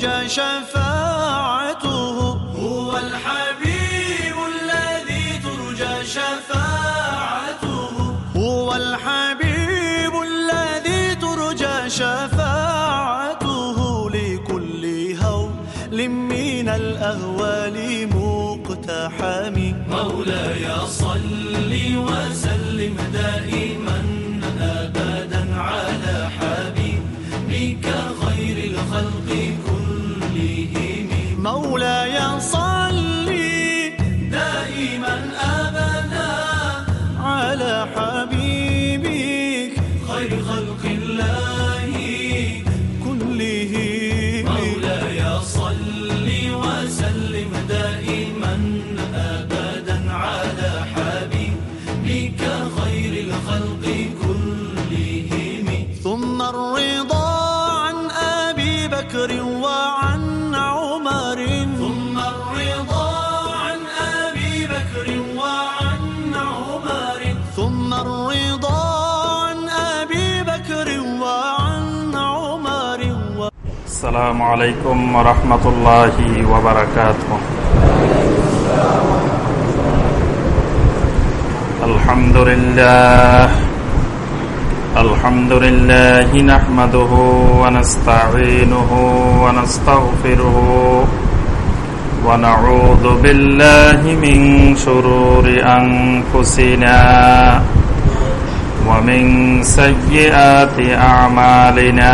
ترجى شفاعته السلام عليكم ورحمة الله وبركاته. الحمد لله. الحمد لله نحمده ونستعينه ونستغفره ونعوذ بالله من شرور أنفسنا ومن سيئات أعمالنا.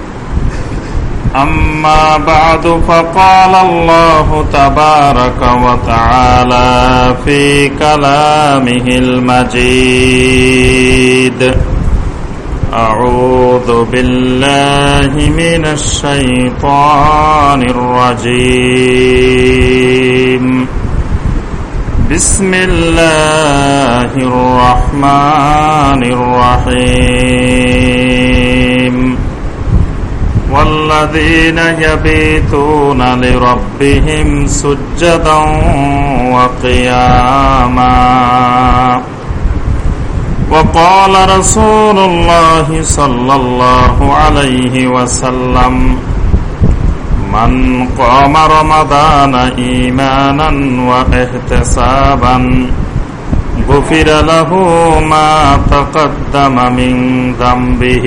أما بعد فقال الله تبارك وتعالى في كلامه المجيد أعوذ بالله من الشيطان الرجيم. بسم الله الرحمن الرحيم. والذين يبيتون لربهم سجدا وقياما وقال رسول الله صلى الله عليه وسلم من قام رمضان إيمانا واحتسابا غفر له ما تقدم من ذنبه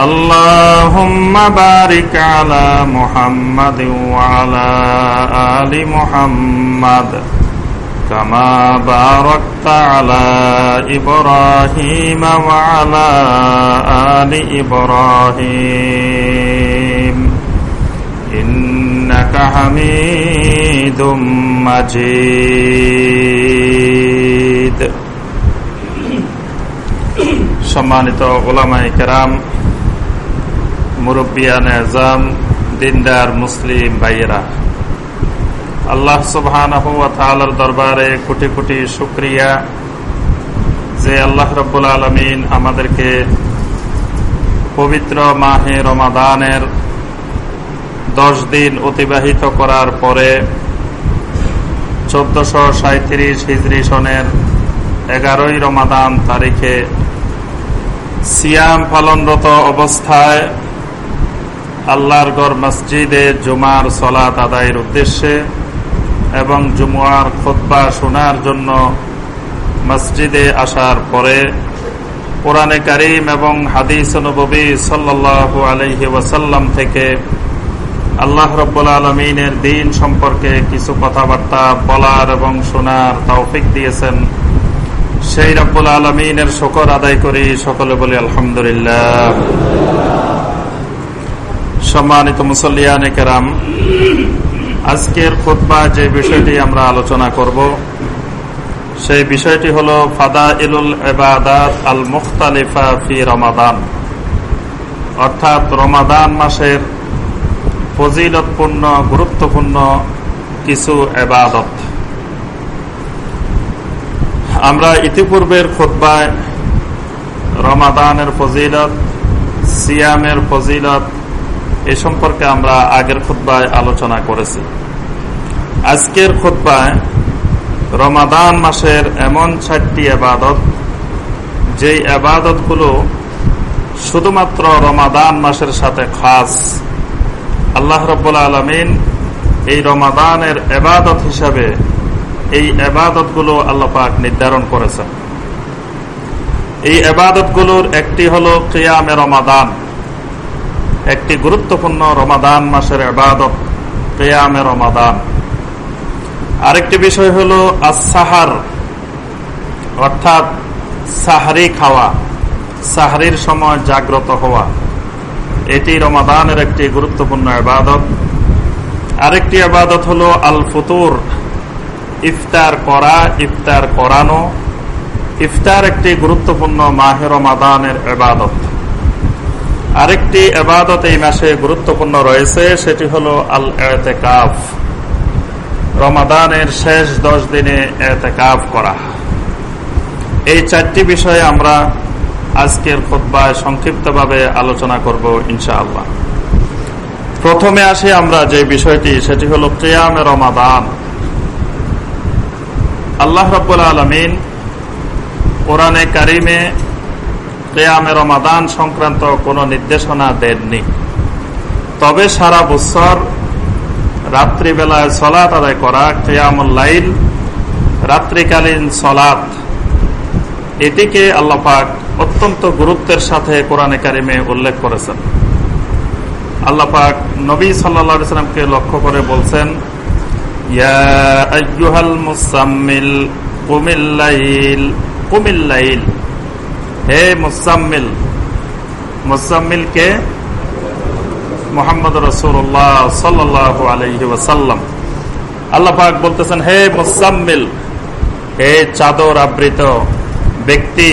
اللهم بارك على محمد وعلى آل محمد كما باركت على إبراهيم وعلى آل إبراهيم إنك حميد مجيد সম্মানিত ওলামাই কেরাম মুরব্বিয়ান এজাম দিনদার, মুসলিম ভাইয়েরা। আল্লাহ সুবহান দরবারে কোটি কোটি শুক্রিয়া যে আল্লাহ রব্বুল আলমিন আমাদেরকে পবিত্র মাহে রমাদানের দশ দিন অতিবাহিত করার পরে চোদ্দশো সাঁত্রিশ হিজরি সনের এগারোই রমাদান তারিখে সিয়াম পালনরত অবস্থায় আল্লাহর গড় মসজিদে জুমার সলাত আদায়ের উদ্দেশ্যে এবং জুমুয়ার খোদ্া শোনার জন্য মসজিদে আসার পরে কোরআনে করিম এবং হাদিস নবী সাল্লাহ আলহি ওয়াসাল্লাম থেকে আল্লাহ রব্বুল আলমিনের দিন সম্পর্কে কিছু কথাবার্তা বলার এবং শোনার তৌফিক দিয়েছেন। সেই রব্বুল আলমিনের শকর আদায় করি সকলে বলি আলহামদুলিল্লাহ। সম্মানিত মুসল্লিয়ানে কেরাম, আজকের খোদবা যে বিষয়টি আমরা আলোচনা করব, সেই বিষয়টি হল ফাদা ইলুল এবাদাত আল মুখতালিফা ফি রমাদান। অর্থাৎ রমাদান মাসের ফজিলতপূর্ণ, গুরুত্বপূর্ণ কিছু এবাদত আমরা ইতিপূর্বের খোদ্বায় রমাদানের ফজিলত, সিয়ামের ফজিলত এ সম্পর্কে আমরা আগের খুদ্বায় আলোচনা করেছি। আজকের খুদ্বায় রমাদান মাসের এমন চারটি আবাদত যেই আবাদতগুলো শুধুমাত্র রমাদান মাসের সাথে খাস। আল্লাহ রব্বুল আলমিন এই রমাদানের এবাদত হিসাবে এই এবাদতগুলো আল্লাপাক নির্ধারণ করেছেন। এই এবাদতগুলোর একটি হল কিয়ামে রমাদান। একটি গুরুত্বপূর্ণ রমাদান মাসের এবাদত কেয়ামে রমাদান। আরেকটি বিষয় হল আসাহার অর্থাৎ সাহারি খাওয়া, সাহারির সময় জাগ্রত হওয়া। এটি রমাদানের একটি গুরুত্বপূর্ণ আবাদত। আরেকটি আবাদত হল আল ফুতুর ইফতার করা, ইফতার করানো। ইফতার একটি গুরুত্বপূর্ণ মাহের রমাদানের আবাদত। আরেকটি এবাদত এই মাসে গুরুত্বপূর্ণ রয়েছে, সেটি হল আল এতেকাফ রমাদানের শেষ দশ দিনে এতেকাফ করা। এই চারটি বিষয়ে আমরা আজকের খোদ্ায় সংক্ষিপ্তভাবে আলোচনা করব ইনশাআল্লাহ। প্রথমে আসি আমরা যে বিষয়টি, সেটি হল কেয়ামে রমাদান। আল্লাহ রব্বুল আলমিন কোরআনে কারিমে কেয়ামে রমাদান সংক্রান্ত কোনো নির্দেশনা দেননি। তবে সারা বছর রাত্রিবেলায় সলাৎ আদায় করা কেয়ামুল্লাইল রাত্রিকালীন সলাৎ, এটিকে আল্লাপাক অত্যন্ত গুরুত্বের সাথে কোরআনে কারিমে উল্লেখ করেছেন। আল্লাপাক নবী সাল্লা সাল্লামকে লক্ষ্য করে বলছেন মুসাম্মিল কুমিল্লাইল কুমিল্লাইল হে মুসাম্মিল। মুসাম্মিল কে? মোহাম্মদ রসুল্লাহ সাল্লাহ আলহি ওসাল্লাম আল্লাহাক বলতেছেন, হে মুসাম্মিল, হে চাদর আবৃত ব্যক্তি,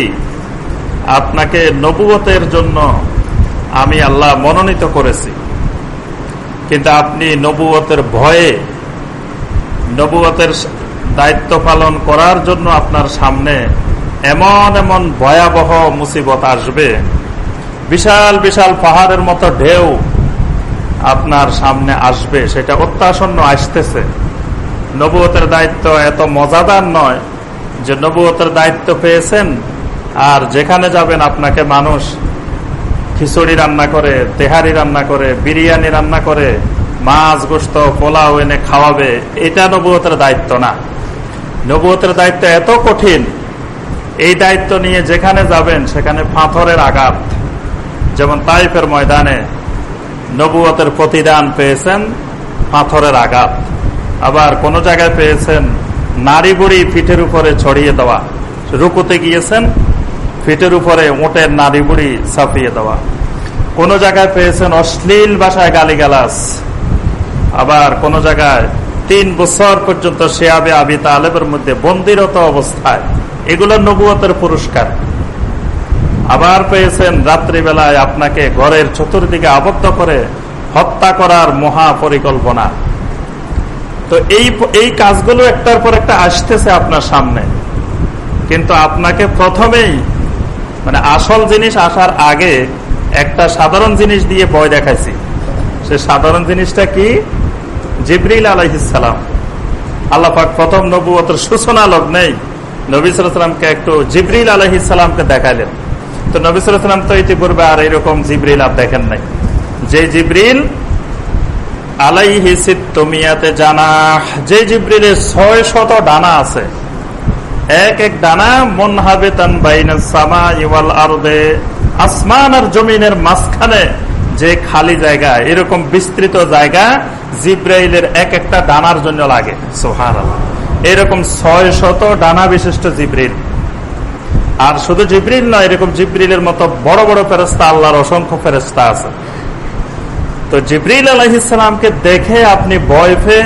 আপনাকে নবুয়তের জন্য আমি আল্লাহ মনোনীত করেছি। কিন্তু আপনি নবুয়তের ভয়ে নবুয়তের দায়িত্ব পালন করার জন্য আপনার সামনে এমন এমন ভয়াবহ মুসিবত আসবে। বিশাল বিশাল পাহাড়ের মতো ঢেউ আপনার সামনে আসবে। সেটা অত্যাসন্ন আসতেছে। নবুয়তের দায়িত্ব এত মজাদার নয় যে নবুয়তের দায়িত্ব পেয়েছেন আর যেখানে যাবেন আপনাকে মানুষ খিচুড়ি রান্না করে, তেহারি রান্না করে, বিরিয়ানি রান্না করে, মাছ গোস্ত, পোলাও এনে খাওয়াবে, এটা নবুয়তের দায়িত্ব না। নবুয়তের দায়িত্ব এত কঠিন এই দায়িত্ব নিয়ে যেখানে যাবেন, সেখানে পাথরের আঘাত। যেমন তাইফের ময়দানে নবুয়তের প্রতিদান পেয়েছেন পাথরের আঘাত। আবার কোন জায়গায় পেয়েছেন নারী বুড়ি পিঠের উপরে ছড়িয়ে দেওয়া। রুকুতে গিয়েছেন পিঠের উপরে ওটের নারী বুড়ি ছাপিয়ে দেওয়া। কোন জায়গায় পেয়েছেন অশ্লীল ভাষায় গালিগালাস আবার কোন জায়গায় তিন বছর পর্যন্ত শেয়াবে আবি তালেবের মধ্যে বন্দিরত অবস্থায়। এগুলো নবুয়তের পুরস্কার। আবার পেয়েছেন রাত্রিবেলায় আপনাকে ঘরের চতুর্দিকে আবদ্ধ করে হত্যা করার মহা পরিকল্পনা তো এই এই কাজগুলো একটার পর একটা আসতেছে আপনার সামনে। কিন্তু আপনাকে প্রথমেই মানে আসল জিনিস আসার আগে একটা সাধারণ জিনিস দিয়ে ভয় দেখাইছি। সে সাধারণ জিনিসটা কি? জিবরিল আলহিসাম আল্লাহাক প্রথম নবুয়তের সূচনা লগ্নেই নবী একটু জিবরিল আলহিসামকে দেখাইলেন। তো নবী তো ইতিপূর্বে আর এরকম জিবরিল আর দেখেন নাই। যে জিবরিল আলাইহি সিত্তমিয়াতে জানা যে জিব্রিলের ছয় ডানা আছে, এক এক ডানা মন তান সামা ইওয়াল আরদে, আসমান আর জমিনের মাঝখানে যে খালি জায়গা, এরকম বিস্তৃত জায়গা জিব্রাইলের এক একটা ডানার জন্য লাগে। সোহার এরকম ছয় শত ডানা বিশিষ্ট জিব্রিল আর শুধু জিব্রিল নয়, এরকম জিব্রিলের মতো বড় বড় ফেরস্তা আল্লাহর অসংখ্য ফেরস্তা আছে। তো জিব্রিল আলহিসামকে দেখে আপনি ভয় পেয়ে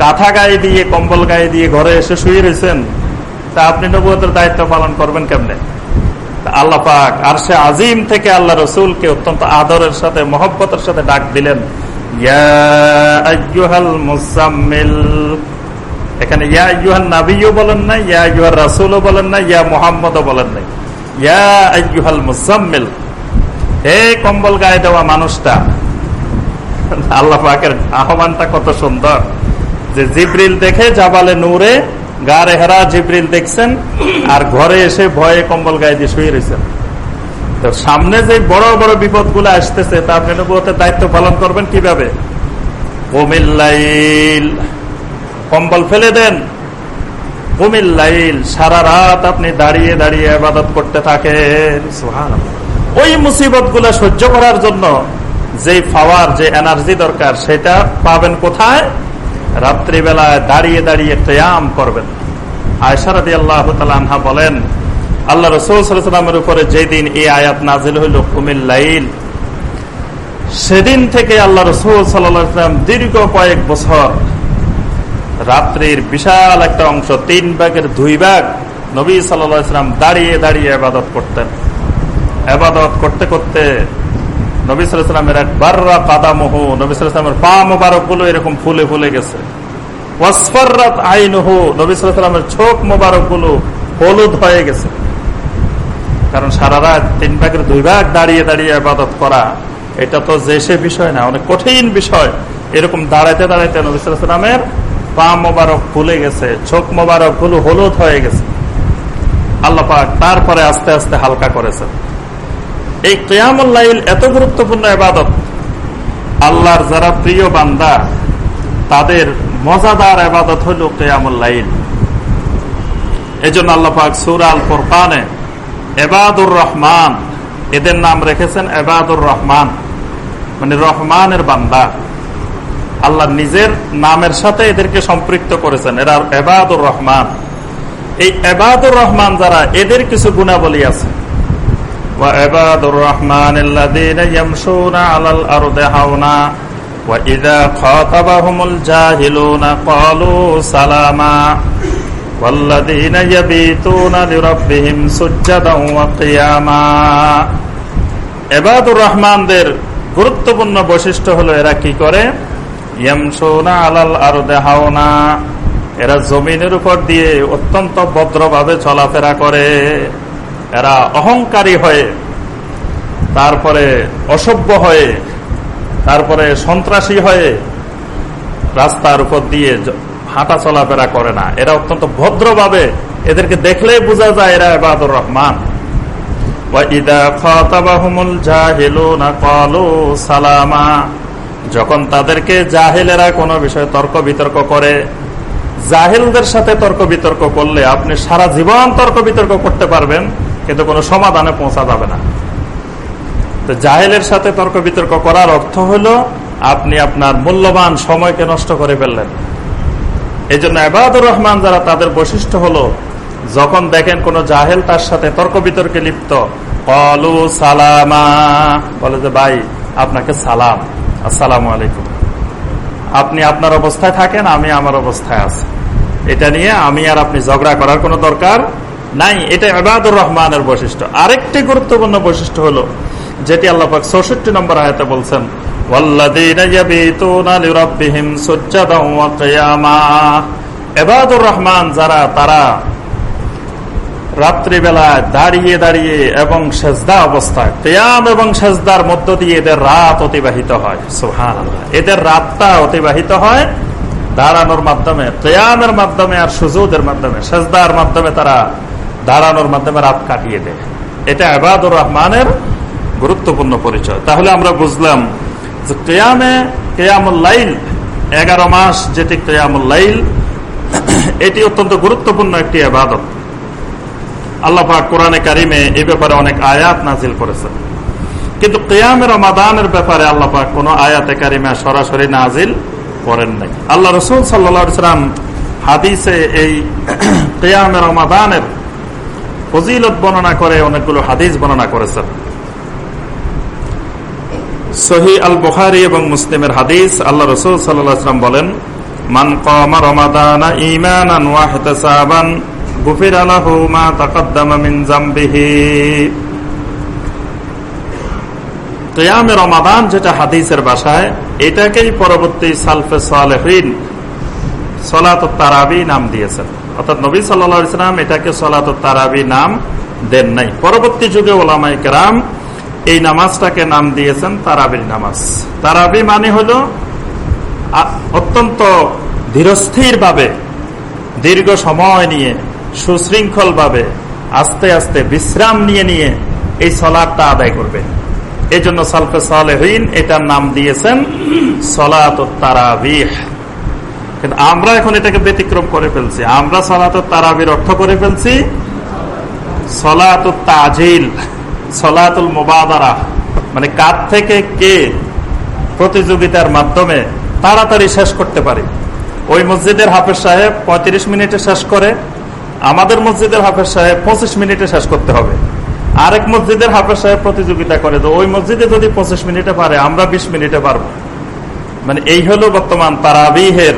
কাঁথা গায়ে দিয়ে, কম্বল গায়ে দিয়ে ঘরে এসে শুয়ে রয়েছেন, তা আপনি নবুয়তের দায়িত্ব পালন করবেন কেমনে? আল্লাহ পাক আর সে আজিম থেকে আল্লাহ রসুলকে অত্যন্ত আদরের সাথে, মহব্বতের সাথে ডাক দিলেন। এখানে ইয়া ইউহান নাবিও বলেন না ইয়া ইউহার রাসুলও বলেন না ইয়া মোহাম্মদও বলেন নাই। ইয়া আইয়ুহাল মুসাম্মিল হে কম্বল গায়ে দেওয়া মানুষটা, আল্লাহ পাকের আহ্বানটা কত সুন্দর। যে জিব্রিল দেখে জাবালে নূরে গারে হেরা জিব্রিল দেখছেন আর ঘরে এসে ভয়ে কম্বল গায়ে দিয়ে শুয়ে রয়েছেন তো সামনে যে বড় বড় বিপদগুলো আসতেছে তা আপনি নবুয়তের দায়িত্ব পালন করবেন কীভাবে? কুমিল্লাইল কম্বল ফেলে দেন। কুমিল্লাইল সারা রাত আপনি দাঁড়িয়ে দাঁড়িয়ে আবাদত করতে থাকেন। ওই মুসিবতগুলা সহ্য করার জন্য যে পাওয়ার যে এনার্জি দরকার সেটা পাবেন কোথায়? রাত্রিবেলায় দাঁড়িয়ে দাঁড়িয়ে ক্যাম করবেন। আয়সারদি আল্লাহ আনহা বলেন, আল্লাহ রসুলের উপরে যেদিন এই আয়াত নাজিল হইল কুমিল্লাইল সেদিন থেকে আল্লাহ রসুল সাল্লাম দীর্ঘ কয়েক বছর রাত্রির বিশাল একটা অংশ, তিন ভাগের দুই ভাগ নবী সাল্লাম দাঁড়িয়ে দাঁড়িয়ে আবাদত করতেন। আবাদত করতে করতে নবী সালামের এক বাররা কাদামহ, নবী সালামের পা মোবারকগুলো এরকম ফুলে ফুলে গেছে। চোখ মোবারকগুলো হলুদ হয়ে গেছে। কারণ সারা রাত তিন ভাগের দুই ভাগ দাঁড়িয়ে দাঁড়িয়ে আবাদত করা, এটা তো যে সে বিষয় না, অনেক কঠিন বিষয়। এরকম দাঁড়াইতে দাঁড়াইতে নবী সালামের পা মোবারক ফুলে গেছে, চোখ মোবারকগুলো হলুদ হয়ে গেছে। আল্লাপাক তারপরে আস্তে আস্তে হালকা করেছেন। এই কেয়ামুল্লাইল এত গুরুত্বপূর্ণ এবাদত আল্লাহর যারা প্রিয় বান্দা, তাদের মজাদার আবাদত হল কেয়ামুল্লাইল এই জন্য আল্লাপাক সুর আল ফোরকানে এবাদুর রহমান, এদের নাম রেখেছেন এবাদুর রহমান। মানে রহমানের বান্দা। আল্লাহ নিজের নামের সাথে এদেরকে সম্পৃক্ত করেছেন, এরা এবাদুর রহমান। এই এবাদুর রহমান যারা, এদের কিছু গুণাবলী আছে। وعباد الرحمن الذين يمشون على الأرض هونا وإذا خاطبهم الجاهلون قالوا سلاما والذين يبيتون لربهم سجدا وقياما এবাদুর রহমানদের গুরুত্বপূর্ণ বৈশিষ্ট্য হলো এরা কি করে ইয়ামসুনা আলাল আরদে হাওনা এরা জমিনের উপর দিয়ে অত্যন্ত ভদ্রভাবে চলাফেরা করে এরা অহংকারী হয়ে, তারপরে অসভ্য হয়ে, তারপরে সন্ত্রাসী হয়ে রাস্তার উপর দিয়ে হাঁটা চলাফেরা করে না। এরা অত্যন্ত ভদ্রভাবে এদেরকে দেখলেই বোঝা যায় এরা এবাদুর রহমান। সালামা। যখন তাদেরকে জাহেলেরা কোনো বিষয়ে তর্ক বিতর্ক করে, জাহেলদের সাথে তর্ক বিতর্ক করলে আপনি সারা জীবন তর্ক বিতর্ক করতে পারবেন। কিন্তু কোনো সমাধানে পৌঁছা যাবে না। তো জাহেলের সাথে তর্ক বিতর্ক করার অর্থ হলো, আপনি আপনার মূল্যবান সময়কে নষ্ট করে ফেললেন। এই জন্য এবাদুর রহমান যারা তাদের বৈশিষ্ট্য হলো, যখন দেখেন কোন জাহেল তার সাথে তর্ক বিতর্কে লিপ্ত, কলু সালামা। বলে যে, ভাই, আপনাকে সালাম। আসসালাম আলাইকুম। আপনি আপনার অবস্থায় থাকেন, আমি আমার অবস্থায় আছি। এটা নিয়ে আমি আর আপনি ঝগড়া করার কোনো দরকার নাই, এটা এবাদুর রহমানের বৈশিষ্ট্য। আরেকটি গুরুত্বপূর্ণ বৈশিষ্ট্য হলো, যেটি আল্লাহ চৌষট্টি নম্বর আয়তে বলছেন রহমান যারা, তারা রাত্রিবেলায় দাঁড়িয়ে দাঁড়িয়ে এবং সেজদা অবস্থায়, কেয়াম এবং সেজদার মধ্য দিয়ে এদের রাত অতিবাহিত হয়। এদের রাতটা অতিবাহিত হয় দাঁড়ানোর মাধ্যমে, কেয়ামের মাধ্যমে আর সুজুদের মাধ্যমে, সেজদার মাধ্যমে তারা দাঁড়ানোর মাধ্যমে রাত কাটিয়ে দেয়। এটা আবাদুর রহমানের গুরুত্বপূর্ণ পরিচয়। তাহলে আমরা বুঝলাম যে কেয়ামে কেয়ামুল্লাইল এগারো মাস যেটি কেয়ামুল্লাইল এটি অত্যন্ত গুরুত্বপূর্ণ একটি আবাদত। আল্লাহ কোরআনে কারিমে এই ব্যাপারে অনেক আয়াত নাজিল করেছেন। কিন্তু কেয়ামের রমাদানের ব্যাপারে আল্লাহ কোন আয়াতে কারিমে সরাসরি নাজিল করেন নাই। আল্লাহ রসুল সাল্লা সাল্লাম হাদিসে এই কেয়ামের রমাদানের ফজিলত বর্ণনা করে, অনেকগুলো হাদিস বর্ণনা করেছেন। সহি আল বুখারি এবং মুসলিমের হাদিস, আল্লাহ রসুল সাল্লাম বলেন, মান কমা রমাদানা ইমানান ওয়াহতাসাবান, গুফির আলাহু মা তাকাদ্দামা মিন রমাদান যেটা হাদিসের বাসায় এটাকেই পরবর্তী সালফে সালেহীন সলাত তারাবি নাম দিয়েছেন। অর্থাৎ নবী সাল্লা ইসলাম এটাকে সলাত তারাবি নাম দেন নাই। পরবর্তী যুগে ওলামাই কেরাম এই নামাজটাকে নাম দিয়েছেন তারাবির নামাজ। তারাবি মানে হল অত্যন্ত ধীরস্থির ভাবে দীর্ঘ সময় নিয়ে সুশৃঙ্খল ভাবে আস্তে আস্তে বিশ্রাম নিয়ে নিয়ে এই সলাদটা আদায় করবে এই জন্য সালফে সালেহীন এটার নাম দিয়েছেন সলাত তারাবিহ। কিন্তু আমরা এখন এটাকে ব্যতিক্রম করে ফেলছি। আমরা সলাত তারাবির অর্থ করে ফেলছি সলাত তাজিল, সলাতুল মোবাদারা। মানে কার থেকে কে প্রতিযোগিতার মাধ্যমে তাড়াতাড়ি শেষ করতে পারে? ওই মসজিদের হাফেজ সাহেব পঁয়ত্রিশ মিনিটে শেষ করে, আমাদের মসজিদের হাফেজ সাহেব পঁচিশ মিনিটে শেষ করতে হবে। আরেক মসজিদের হাফেজ সাহেব প্রতিযোগিতা করে, তো ওই মসজিদে যদি পঁচিশ মিনিটে পারে, আমরা বিশ মিনিটে পারব। মানে এই হলো বর্তমান তারাবিহের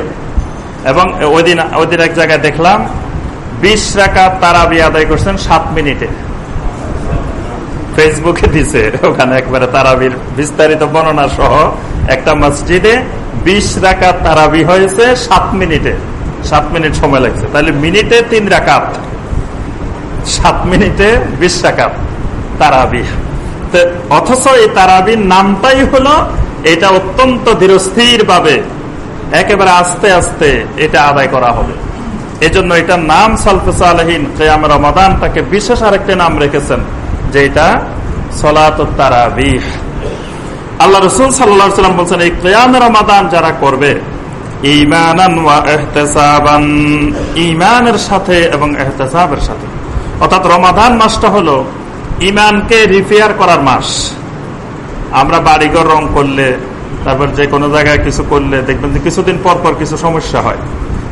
এবং ওই দিন ওই দিন এক জায়গায় দেখলাম, বিশ রাখা তারাবি আদায় করছেন সাত মিনিটে। ফেসবুকে দিছে, ওখানে একবারে তারাবির বিস্তারিত বর্ণনা সহ একটা মসজিদে বিশ রাখা তারাবি হয়েছে সাত মিনিটে। সাত মিনিট সময় লাগছে। তাহলে মিনিটে তিন রাকাত। সাত মিনিটে বিশ রাকাত তারাবি অথচ এই তারাবির নামটাই হলো, এটা অত্যন্ত ধীরস্থির ভাবে একেবারে আস্তে আস্তে এটা আদায় করা হবে। এজন্য এটার নাম সালফেসালহীন কেয়াম রমাদান তাকে বিশেষ আরেকটা নাম রেখেছেন যে এটা সলাত তারাবিহ। আল্লাহ রসুল সাল্লাম বলছেন, এই কেয়াম রমাদান যারা করবে ইমানের সাথে এবং এহতেসাবের সাথে। অর্থাৎ রমাদান মাসটা হলো ইমানকে রিপেয়ার করার মাস। আমরা বাড়িঘর রং করলে তারপর যে কোনো জায়গায় কিছু করলে দেখবেন যে কিছুদিন পর পর কিছু সমস্যা হয়।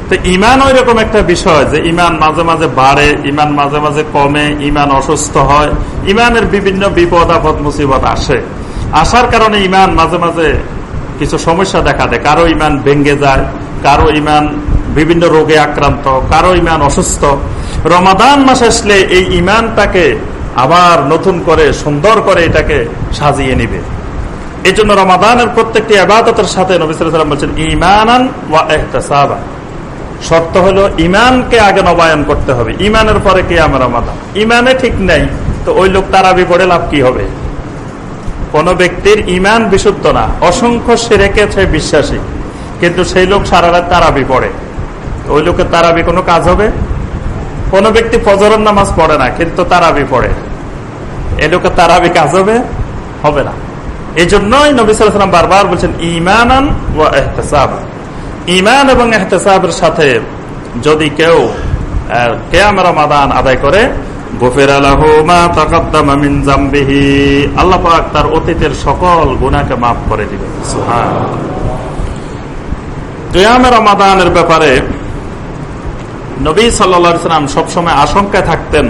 তো ইমান ওই রকম একটা বিষয় যে ইমান মাঝে মাঝে বাড়ে, ইমান মাঝে মাঝে কমে, ইমান অসুস্থ হয়, ইমানের বিভিন্ন বিপদ, আপদ, মুসিবত আসে। আসার কারণে ইমান মাঝে মাঝে কিছু সমস্যা দেখা দেয়। কারও ইমান ভেঙ্গে যায়, কারও ইমান বিভিন্ন রোগে আক্রান্ত, কারও ইমান অসুস্থ। রমাদান মাস আসলে এই ইমানটাকে আবার নতুন করে, সুন্দর করে এটাকে সাজিয়ে নিবে। এই জন্য রমাদানের প্রত্যেকটি আবাদতের সাথে নবিসাম বলছেন ইমানান ওয়া শর্ত হলো ইমানকে আগে নবায়ন করতে হবে। ইমানের পরে কে আমার রমাদান। ইমানে ঠিক নেই, তো ওই লোক তারাবি পড়ে লাভ কি হবে? কোন ব্যক্তির ইমান বিশুদ্ধ না, অসংখ্য সেরেকে বিশ্বাসী, কিন্তু সেই লোক সারা রাত তারাবি পড়ে। ওই লোকের তারাবি কোনো কাজ হবে? কোন ব্যক্তি ফজরের নামাজ পড়ে না, কিন্তু তারাবি পড়ে। এ লোকের তারাবি কাজ হবে? হবে না। এই জন্যই নবী সাল্লাম বারবার বলছেন ইমানান ও এহতেসাব। ইমান এবং এহতেসাবের সাথে যদি কেউ রমাদান আদায় করে তার অতীতের সকল গুণাকে মাফ করে ব্যাপারে নবী সবসময় আশঙ্কায় থাকতেন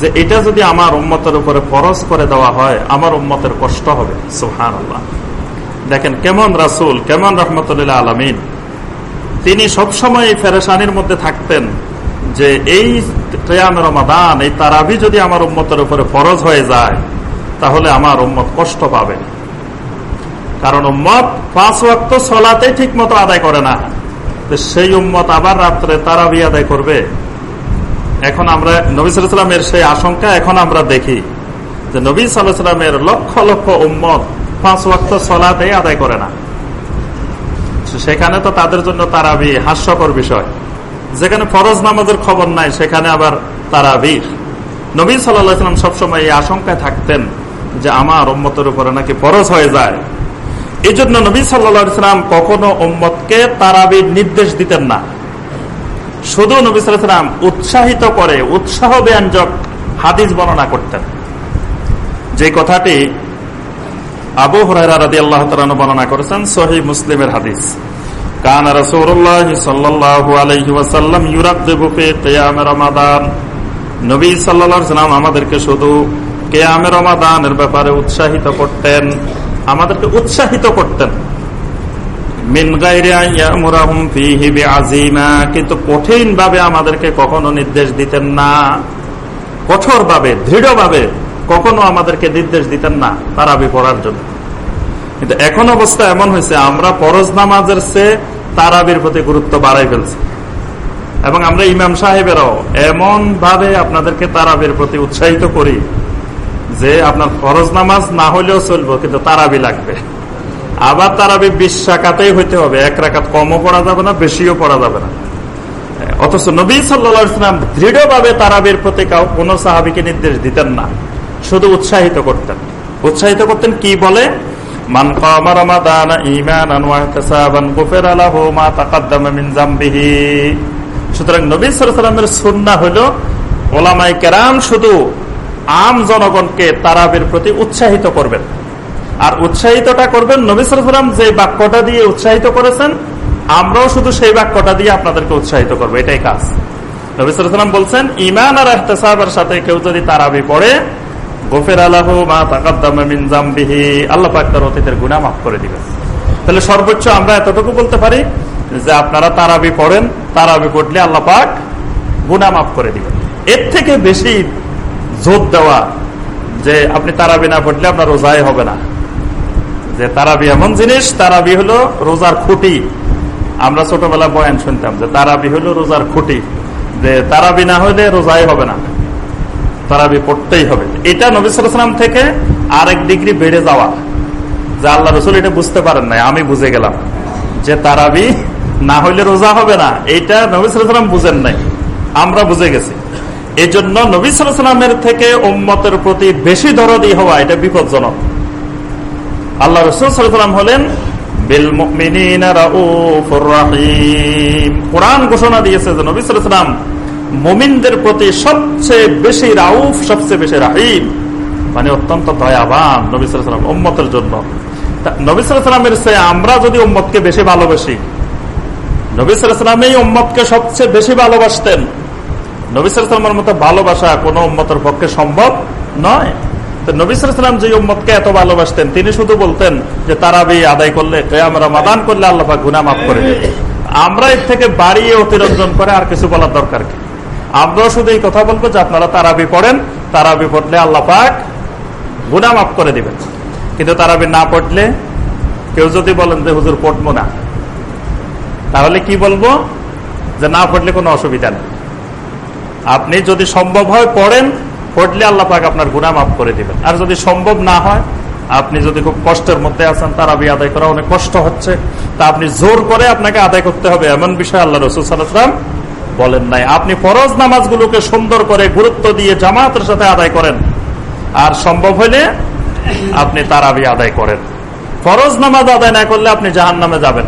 যে এটা যদি আমার উম্মতের উপরে ফরজ করে দেওয়া হয়, আমার উম্মতের কষ্ট হবে সুহান আল্লাহ দেখেন, কেমন রাসুল, কেমন রহমতুল্লাহ আলমিন। তিনি সবসময় এই ফেরেশানির মধ্যে থাকতেন যে এই কেয়াম রমাদান, এই তারাবি যদি আমার উম্মতের উপরে ফরজ হয়ে যায়, তাহলে আমার উম্মত কষ্ট পাবে। কারণ উম্মত পাঁচ ওয়াক্ত সলাতে ঠিক মতো আদায় করে না। সেই উম্মত আবার রাত্রে তারাবি আদায় করবে। এখন আমরা নবী সাল্লামের সেই আশঙ্কা এখন আমরা দেখি যে নবী সাল্লামের লক্ষ লক্ষ উম্মত পাঁচ ওয়াক্ত সলাতে আদায় করে না। সেখানে তো তাদের জন্য তারাবি হাস্যকর বিষয়। যেখানে ফরজ নামাজের খবর নাই, সেখানে আবার তারাবির। নবী সাল্লাম সবসময় এই আশঙ্কায় থাকতেন যে আমার উম্মতের উপরে নাকি ফরজ হয়ে যায়। এই জন্য নবী সাল্লাম কখনো উম্মতকে তারাবির নির্দেশ দিতেন না। শুধু নবী সাল্লাম উৎসাহিত করে, উৎসাহ ব্যঞ্জক হাদিস বর্ণনা করতেন। যে কথাটি আবু হরাইরা রাদি আল্লাহ বর্ণনা করেছেন সহি মুসলিমের হাদিস। কান রমাদান। নবী আমাদেরকে শুধু ব্যাপারে উৎসাহিত করতেন, আমাদেরকে উৎসাহিত করতেন। কিন্তু কঠিন ভাবে আমাদেরকে কখনো নির্দেশ দিতেন না। কঠোর ভাবে দৃঢ় ভাবে কখনো আমাদেরকে নির্দেশ দিতেন না তারাবি পড়ার জন্য। কিন্তু এখন অবস্থা এমন হয়েছে, আমরা ফরজ নামাজের চেয়ে তারাবির প্রতি গুরুত্ব বাড়াই ফেলছি। এবং আমরা ইমাম সাহেবেরাও এমন ভাবে আপনাদেরকে তারাবির প্রতি উৎসাহিত করি যে আপনার ফরজ নামাজ না হলেও চলবো, কিন্তু তারাবি লাগবে। আবার তারাবি বিশ রাকাতেই হইতে হবে। এক রাকাত কমও পড়া যাবে না, বেশিও পড়া যাবে না। অথচ নবী সাল্লাম দৃঢ়ভাবে তারাবির প্রতি কোন সাহাবিকে নির্দেশ দিতেন না। শুধু উৎসাহিত করতেন। উৎসাহিত করতেন কি বলে? মান সুতরাং কেরাম শুধু আম জনগণকে তারাবির প্রতি উৎসাহিত করবেন। আর উৎসাহিতটা করবেন নবী সাল্লাম যে বাক্যটা দিয়ে উৎসাহিত করেছেন, আমরাও শুধু সেই বাক্যটা দিয়ে আপনাদেরকে উৎসাহিত করব, এটাই কাজ। নবী সাল্লাম বলছেন ইমান আর এহতেসাবের সাথে কেউ যদি তারাবি পড়ে গোফের আলাহ মা তাকাদ্দামিহি আল্লাহ পাক তার অতীতের গুণা মাফ করে দিবেন। তাহলে সর্বোচ্চ আমরা এতটুকু বলতে পারি যে আপনারা তারাবি পড়েন, তারাবি পড়লে আল্লাহ পাক গুণা মাফ করে দিবেন। এর থেকে বেশি জোর দেওয়া যে আপনি তারাবি না পড়লে আপনার রোজাই হবে না। যে তারাবি এমন জিনিস, তারাবি হলো রোজার খুঁটি। আমরা ছোটবেলা বয়ান শুনতাম যে তারাবি হলো রোজার খুঁটি। যে তারাবি না হলে রোজাই হবে না। তারাবি পড়তেই হবে। এটা নবিসাম থেকে আরেক ডিগ্রি বেড়ে যাওয়া। যে আল্লাহ রসুল এটা বুঝতে পারেন নাই, আমি বুঝে গেলাম। যে তারাবি না হইলে রোজা হবে না এইটা নবিসাম বুঝেন নাই। আমরা বুঝে গেছি। এই জন্য নবিসামের থেকে উম্মতের প্রতি বেশি দরদি হওয়া এটা বিপজ্জনক। আল্লাহ রসুলাম হলেন কোরআন ঘোষণা দিয়েছে যে প্রতি সবচেয়ে বেশি রাউফ, সবচেয়ে বেশি রাহিম মানে অত্যন্ত জন্য। আমরা যদি উম্মতকে বেশি ভালোবাসি, নবী সালাম এই উম্মতকে সবচেয়ে বেশি ভালোবাসতেন। নবী সালামের মতো ভালোবাসা কোন উম্মতের পক্ষে সম্ভব নয়। নবিসাম যে উম্মতকে এত ভালোবাসতেন, তিনি শুধু বলতেন যে, তারাবি আদায় করলে আমরা মাদান করলে আল্লাহ গুনা মাফ করে আমরা এর থেকে বাড়িয়ে অতিরঞ্জন করে আর কিছু বলার দরকার কি? আমরাও শুধু এই কথা বলব যে, আপনারা তারাবি পড়েন, তারাবি পড়লে আল্লাহ পাক গুনা মাফ করে দিবেন। কিন্তু তারাবি না পড়লে, কেউ যদি বলেন যে, হুজুর, পড়ব না। তাহলে কি বলব? যে, না পড়লে কোনো অসুবিধা নেই। আপনি যদি সম্ভব হয় পড়েন পড়লে আল্লাহ পাক আপনার গুণা মাফ করে দিবেন। আর যদি সম্ভব না হয়, আপনি যদি খুব কষ্টের মধ্যে আছেন, তারাবি আদায় করা অনেক কষ্ট হচ্ছে, তা আপনি জোর করে আপনাকে আদায় করতে হবে। এমন বিষয় আল্লাহ রসুল সাল্লাম বলেন নাই। আপনি ফরজ নামাজগুলোকে সুন্দর করে গুরুত্ব দিয়ে জামাতের সাথে আদায় করেন। আর সম্ভব হলে আপনি তারাবি আদায় করেন। ফরজ নামাজ আদায় না করলে আপনি জাহান নামে যাবেন।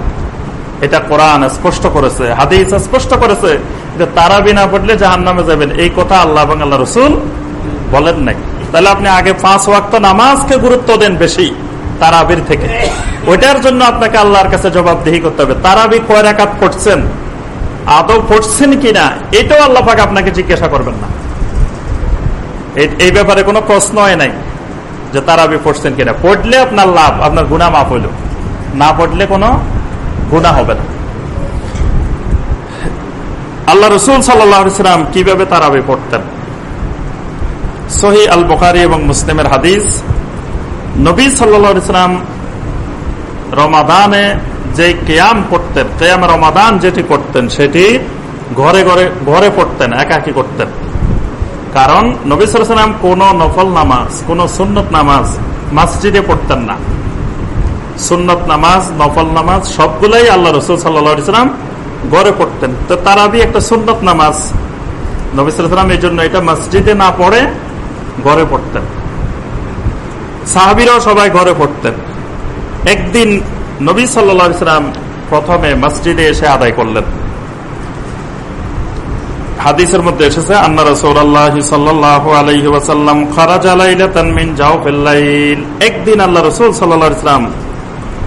এটা কোরআন স্পষ্ট করেছে, হাদিস স্পষ্ট করেছে। যে তারাবি না পড়লে জাহান নামে যাবেন। এই কথা আল্লাহ এবং আল্লাহ রসুল বলেন নাই। তাহলে আপনি আগে পাঁচ ওয়াক্ত নামাজকে গুরুত্ব দেন বেশি, তারাবির থেকে। ওইটার জন্য আপনাকে আল্লাহর কাছে জবাবদিহি করতে হবে। তারাবি কয় রাকাত পড়ছেন? আদৌ পড়ছেন কিনা? এটাও আল্লাহ পাক আপনাকে জিজ্ঞাসা করবেন না। এই ব্যাপারে কোনো প্রশ্ন হয় নাই যে তারাবি পড়ছেন কিনা। পড়লে আপনার লাভ, আপনার গুণা মাফ হইল। না পড়লে কোনো গুণা হবে না। আল্লাহ রসুল সাল্লাম কীভাবে তারাবি পড়তেন? সহি আল বখারি এবং মুসলিমের হাদিস, নবী সাল্লাম রমাদানে যে কেয়াম করতেন কেয়াম রমাদান যেটি করতেন, সেটি ঘরে ঘরে ঘরে পড়তেন, একাকি করতেন। কারণ নবী সালাম কোন নফল নামাজ, কোন সুন্নত নামাজ মসজিদে পড়তেন না। সুন্নত নামাজ, নফল নামাজ সবগুলাই আল্লাহ রসুল সাল্লাম গড়ে পড়তেন। তো তারাবি একটা সুন্নত নামাজ, নবী সালাম এই জন্য এটা মসজিদে না পড়ে ঘরে পড়তেন। সাহাবিরাও সবাই ঘরে পড়তেন। একদিন নবী সাল্লাম প্রথমে মসজিদে এসে আদায় করলেন। হাদিসের মধ্যে এসেছে, আন্না রাসূলুল্লাহ সাল্লাল্লাহু আলাইহি ওয়াসাল্লাম খারাজা লাইলাতান মিন জাওফিল লাইল। একদিন আল্লাহ রসুল সাল্লাল্লাহু আলাইহি সাল্লাম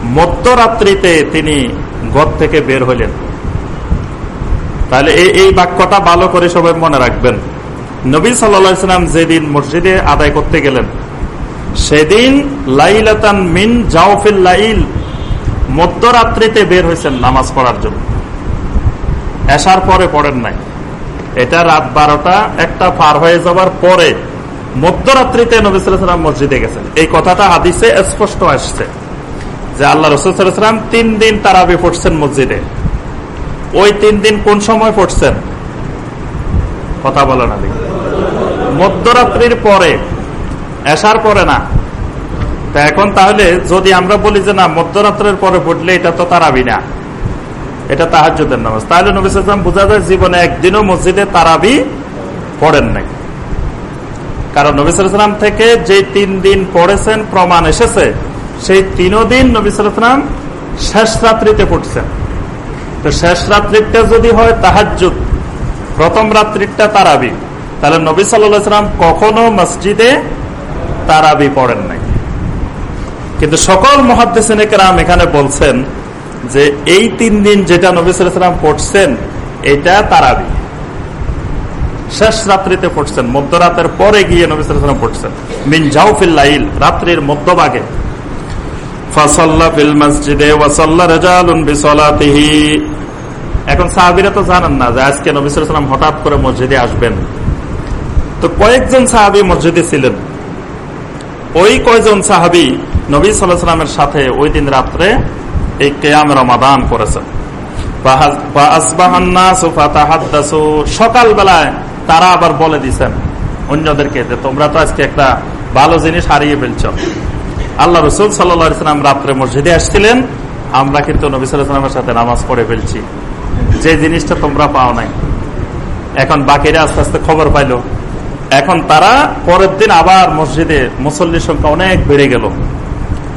মধ্যরাত্রিতে তিনি ঘর থেকে বের হলেন তাহলে এই বাক্যটা ভালো করে সবাই মনে রাখবেন। নবী সাল্লাম যেদিন মসজিদে আদায় করতে গেলেন, সেদিন লাইলাতান মিন জাওফিল লাইল, মধ্যরাত্রিতে বের হয়েছেন নামাজ পড়ার জন্য। এসার পরে পড়েন নাই। এটা রাত বারোটা, একটা পার হয়ে যাবার পরে মধ্যরাত্রিতে নবী সাল্লাম মসজিদে গেছেন। এই কথাটা হাদিসে স্পষ্ট আসছে যে আল্লাহ রসুলাম তিন দিন তারাবি পড়ছেন মসজিদে। ওই তিন দিন কোন সময় পড়ছেন? কথা বলেন না মধ্যরাত্রির পরে এসার পরে না। তা এখন তাহলে যদি আমরা বলি যে না, মধ্যরাত্রের পরে পড়লে এটা তো তারাবি না, এটা তাহাজুদের নামাজ। তাহলে নবী সালাম বোঝা যায় জীবনে একদিনও মসজিদে তারাবি পড়েন নাই। কারণ নবী সালাম থেকে যে তিন দিন পড়েছেন, প্রমাণ এসেছে, সেই তিনও দিন নবী সালাম শেষ রাত্রিতে পড়ছেন। তো শেষ রাত্রিটা যদি হয় তাহাজুদ প্রথম রাত্রিটা তারাবি। তাহলে নবী সাল্লাম কখনো মসজিদে তারাবি পড়েন নাই। কিন্তু সকল মহাদ্দেশিনেকেরাম এখানে বলছেন যে এই তিন দিন যেটা নবী সাল্লাম পড়ছেন, এটা তারাবি। শেষ রাত্রিতে পড়ছেন, মধ্যরাতের পরে গিয়ে নবী সাল্লাম পড়ছেন। মিন জাউফিল্লাইল রাত্রির মধ্যভাগে। এখন সাহাবিরা তো জানেন না যে আজকে নবী সাল্লাম হঠাৎ করে মসজিদে আসবেন। তো কয়েকজন সাহাবি মসজিদে ছিলেন। ওই কয়জন সাহাবি নবী সাল্লামের সাথে ওই দিন রাত্রে এই কেয়াম রমাদান করেছেন। সকাল বেলায় তারা আবার বলে দিচ্ছেন অন্যদেরকে যে তোমরা তো আজকে একটা ভালো জিনিস হারিয়ে ফেলছ। আল্লাহ রসুল সাল্লাম রাত্রে মসজিদে আসছিলেন, আমরা কিন্তু নবী সাল্লামের সাথে নামাজ পড়ে ফেলছি। যে জিনিসটা তোমরা পাও নাই। এখন বাকিরা আস্তে আস্তে খবর পাইল। এখন তারা পরের দিন আবার মসজিদে মুসল্লির সংখ্যা অনেক বেড়ে গেল।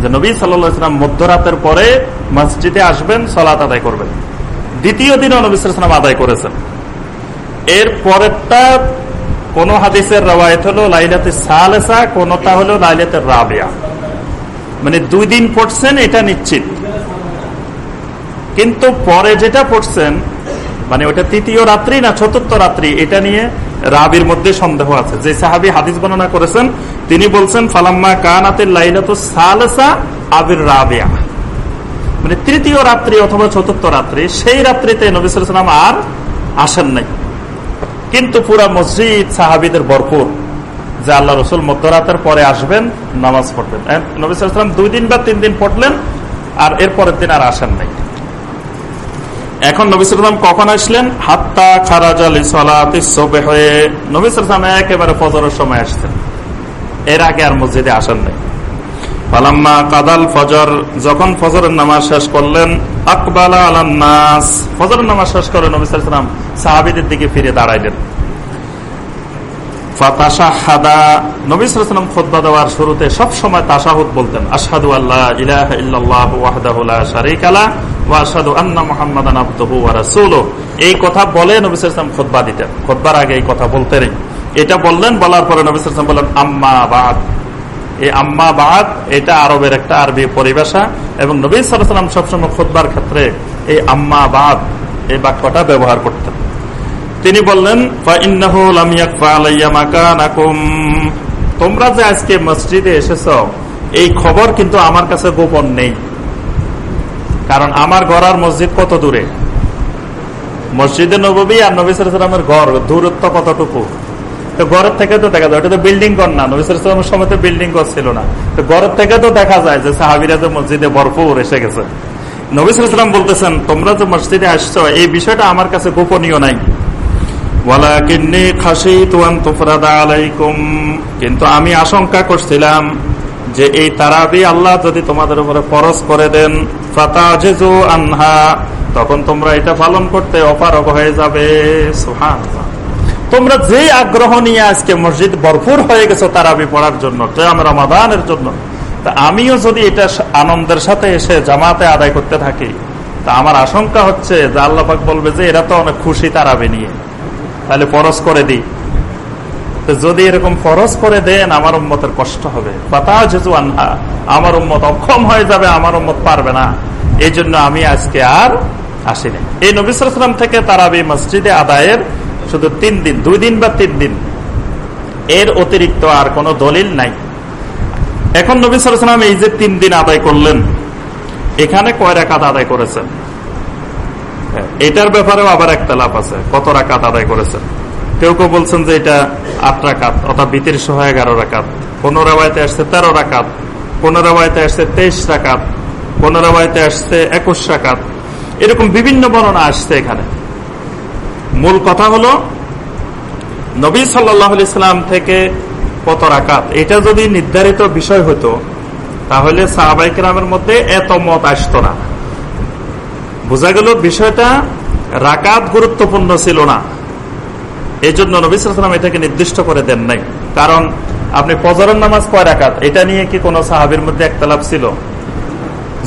যে নবী সাল্লাম মধ্যরাতের পরে মসজিদে আসবেন, সলাত আদায় করবেন। দ্বিতীয় দিনও নবী সাল্লাম আদায় করেছেন। এর পরেরটা কোন হাদিসের রবায়ত হলো লাইলাতে সালেসা, কোনটা হলো লাইলাতে রাবিয়া। মানে দুই দিন পড়ছেন, এটা নিশ্চিত। কিন্তু পরে যেটা পড়ছেন মানে ওটা তৃতীয় রাত্রি না চতুর্থ রাত্রি, এটা নিয়ে রাবির মধ্যে সন্দেহ আছে। যে সাহাবি হাদিস বর্ণনা করেছেন, তিনি বলছেন, ফালাম্মা কানাতের লাইলাত সালসা আবির রাবিয়া। মানে তৃতীয় রাত্রি অথবা চতুর্থ রাত্রি, সেই রাত্রিতে নবিসাম আর আসেন নাই। কিন্তু পুরা মসজিদ সাহাবিদের ভরপুর, যে আল্লাহ রসুল মধ্যরাতের পরে আসবেন, নামাজ পড়বেন। নবিসাম দুই দিন বা তিন দিন পড়লেন, আর এর পরের দিন আর আসেন নাই। এখন নবিসাম কখন আসলেন? হাত্তা খারাজ আলী সলাতে একেবারে ফজরের সময় আসতেন এর আগে আর মসজিদে আসেন নাই। পালাম্মা কাদাল ফজর, যখন ফজরের নামাজ শেষ করলেন, আকবালা আলান্নাস ফজরের নামাজ শেষ করে নবিসাম সাহাবিদের দিকে ফিরে দাঁড়াইলেন। দেওয়ার শুরুতে সব সময় তাসাহুদ বলতেন আসাদু আল্লাহ ইলাহ এই কথা আগে এই কথা এটা বললেন, বলার পরে নবী বললেন, আম্মা বাদ। এই এটা আরবের একটা আরবি পরিভাষা। এবং নবী সাল্লাম সবসময় খুতবার ক্ষেত্রে এই আম্মা বাদ এই বাক্যটা ব্যবহার করতেন। তিনি বললেন তোমরা যে আজকে মসজিদে এসেছ, এই খবর কিন্তু আমার কাছে গোপন নেই। কারণ আমার ঘর আর মসজিদ কত দূরে? মসজিদে নবী আর নবী সালামের ঘর, দূরত্ব কতটুকু? তো ঘরের থেকে তো দেখা যায়, ওটা তো বিল্ডিং ঘর না, নবী সালামের সময় তো বিল্ডিং ঘর ছিল না। তো ঘরের থেকে তো দেখা যায় যে সাহাবিরা যে মসজিদে ভরপুর এসে গেছে। নবী সালাম বলতেছেন, তোমরা যে মসজিদে আসছো, এই বিষয়টা আমার কাছে গোপনীয় নাই। কিন্তু আমি আশঙ্কা করছিলাম যে এই তারাবি আল্লাহ যদি তোমাদের উপরে পরস করে দেন আনহা, তখন তোমরা এটা পালন করতে অপারগ হয়ে যাবে। সুহান তোমরা যে আগ্রহ নিয়ে আজকে মসজিদ ভরপুর হয়ে গেছো তারাবি পড়ার জন্য রমাদানের জন্য, তা আমিও যদি এটা আনন্দের সাথে এসে জামাতে আদায় করতে থাকি, তা আমার আশঙ্কা হচ্ছে যে আল্লাহাক বলবে যে এরা তো অনেক খুশি তারাবি নিয়ে। তাহলে ফরজ করে দিই। তো যদি এরকম ফরজ করে দেন, আমার উম্মতের কষ্ট হবে। পাতা যেহেতু আনহা, আমার উম্মত অক্ষম হয়ে যাবে, আমার উম্মত পারবে না। এই জন্য আমি আজকে আর আসিনি। এই নবিসাম থেকে তারাবি মসজিদে আদায়ের শুধু তিন দিন, দুই দিন বা তিন দিন। এর অতিরিক্ত আর কোনো দলিল নাই। এখন নবী সালাম এই যে তিন দিন আদায় করলেন, এখানে কয় রাকাত আদায় করেছেন? এটার ব্যাপারেও আবার একটা লাভ আছে। কত রাকাত আদায় করেছেন? কেউ কেউ বলছেন যে এটা আট রাকাত, অর্থাৎ বিতির সহ এগারো রাকাত। কোন রেওয়ায়তে আসছে তেরো রাকাত, কোন রেওয়ায়তে আসছে তেইশ রাকাত, কোন রেওয়ায়তে আসছে একুশ রাকাত। এরকম বিভিন্ন বর্ণনা আসছে এখানে। মূল কথা হলো, নবী সাল্লাহ ইসলাম থেকে কত রাকাত? এটা যদি নির্ধারিত বিষয় হতো, তাহলে সাহাবাইক রামের মধ্যে এত মত আসত না। বোঝা গেল বিষয়টা রাকাত গুরুত্বপূর্ণ ছিল না। এই জন্য নবিসাম এটাকে নির্দিষ্ট করে দেন নাই। কারণ আপনি ফজরের নামাজ কয় রাকাত? এটা নিয়ে কি কোন সাহাবির মধ্যে একতলাপ ছিল?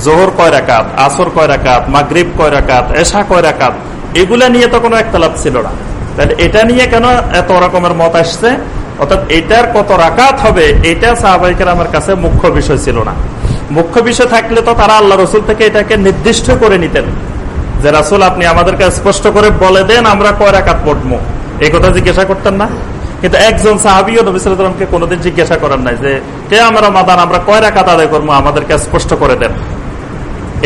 জোহর কয় রাকাত? আসর কয় রাকাত? মাগরীব কয় রাকাত? এশা কয় রাকাত? এগুলা নিয়ে তো কোনো একতলাপ ছিল না। তাহলে এটা নিয়ে কেন এত রকমের মত আসছে? অর্থাৎ এটার কত রাকাত হবে, এটা সাহাবাহিকের আমার কাছে মুখ্য বিষয় ছিল না। মুখ্য বিষয় থাকলে তো তারা আল্লাহ রসুল থেকে এটাকে নির্দিষ্ট করে নিতেন। যে রাসুল আপনি আমাদেরকে স্পষ্ট করে বলে দেন, আমরা কয় রাকাত পড়ব? এই কথা জিজ্ঞাসা করতেন না? কিন্তু একজন সাহাবিও নবিসামকে কোনোদিন জিজ্ঞাসা করেন নাই যে কে আমরা মাদান, আমরা কয় রাকাত আদায় করব? আমাদেরকে স্পষ্ট করে দেন।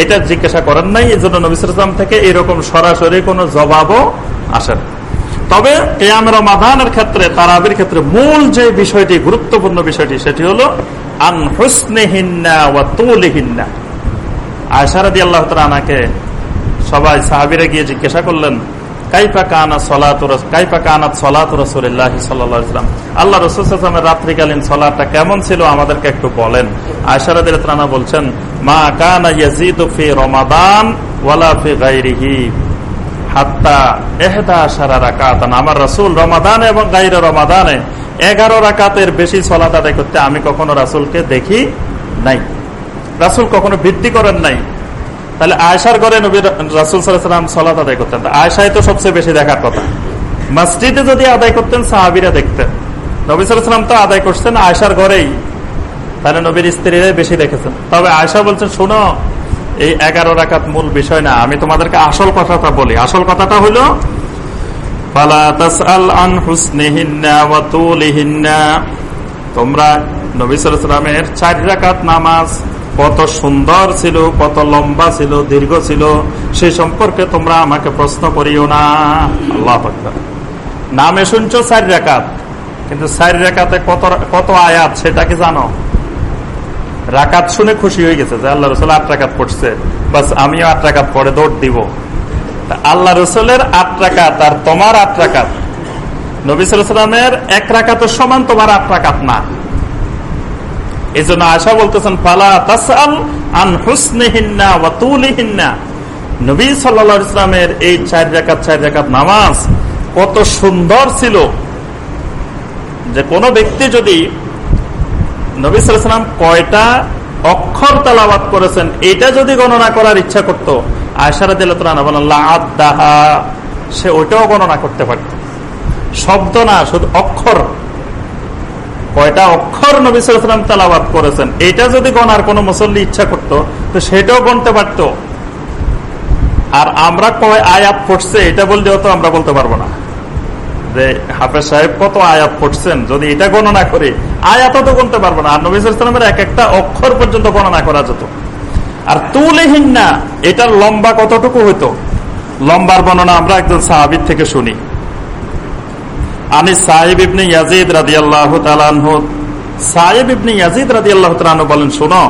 এটা জিজ্ঞাসা করেন নাই এই জন্য নবিসাম থেকে এরকম সরাসরি কোনো জবাবও আসেন তবে কেয়াম রমাদানের ক্ষেত্রে, তারাবির ক্ষেত্রে মূল যে বিষয়টি, গুরুত্বপূর্ণ বিষয়টি, সেটি হলো, আন হুসনেহিন্না ওয়া তুলিহিন্না। আয়সারাদি আল্লাহ তালাকে সবাই সাহাবিরা গিয়ে জিজ্ঞাসা করলেন কাইপা কানা সাল্লাম আল্লাহ রাত্রিকালীন কেমন ছিল আমাদেরকে একটু বলেন। বলছেন, মা কানা ফি রমাদান ওয়ালা ফি হাত্তা আমার রসুল রমাদান এবং গাইরে রমাদানে এগারো রাকাতের বেশি সলাত আদায় করতে আমি কখনো রাসুলকে দেখি নাই। রাসুল কখনো বৃদ্ধি করেন নাই। তাহলে আয়সার ঘরে নবী রাসুল সাল্লাম সলাত আদায় করতেন। আয়সায় তো সবচেয়ে বেশি দেখার কথা। মসজিদে যদি আদায় করতেন, সাহাবিরা দেখতেন। নবী সাল্লাম তো আদায় করছেন আয়সার ঘরেই। তাহলে নবীর স্ত্রীরাই বেশি দেখেছেন। তবে আয়সা বলছেন, শোনো, এই এগারো রাখাত মূল বিষয় না। আমি তোমাদেরকে আসল কথাটা বলি। আসল কথাটা হলো তোমরা নবী সালামের চার রাকাত নামাজ কত সুন্দর ছিল কত লম্বা ছিল, দীর্ঘ ছিল। সে সম্পর্কে তোমরা আমাকে প্রশ্ন করিও না। আল্লাহ নামে শুনছো চার রেখাত। কিন্তু চার রেখাতে কত কত আয়াত, সেটা কি জানো? রাকাত শুনে খুশি হয়ে গেছে যে আল্লাহ রসুল আট রাকাত পড়ছে। বাস আমিও আট রাকাত পরে দৌড় দিব। আল্লাহ রসুলের আট রাকাত আর তোমার আট রাকাত। নবী সালামের এক রাকাতের সমান তোমার আট রাকাত না। এই জন্য আশা বলতেছেন, ফালা তাসাল আন হুসনেহিন্না বা নবী সাল্লা ইসলামের এই চার রেখাত চার রেখাত নামাজ কত সুন্দর ছিল। যে কোন ব্যক্তি যদি নবী সালাম কয়টা অক্ষর তালাবাদ করেছেন, এটা যদি গণনা করার ইচ্ছা করতো আয়সারা দিল্লাহা সে ওইটাও গণনা করতে পারত। শব্দ না, শুধু অক্ষর। কয়টা অক্ষর নবী সালাম তালাবাদ করেছেন? এটা যদি গণার কোন মুসল্লি ইচ্ছা করত, তো সেটাও গণতে পারত। আর আমরা কয় আয়াত পড়ছে, এটা বললেও তো আমরা বলতে পারব না। যে হাফেজ সাহেব কত আয়াত পড়ছেন, যদি এটা গণনা করে আয়াত তো গণতে পারব না। আর নবী সালামের এক একটা অক্ষর পর্যন্ত গণনা করা যেত। আর তুলেহীন না এটার লম্বা কতটুকু হইতো? লম্বার বর্ণনা আমরা একজন সাহাবিদ থেকে শুনি। আমি সাহেব ইবনে ইয়াজিদ রাদি আল্লাহ সাহেব ইবনে ইয়াজিদ রাদি আল্লাহ বলেন, শোনো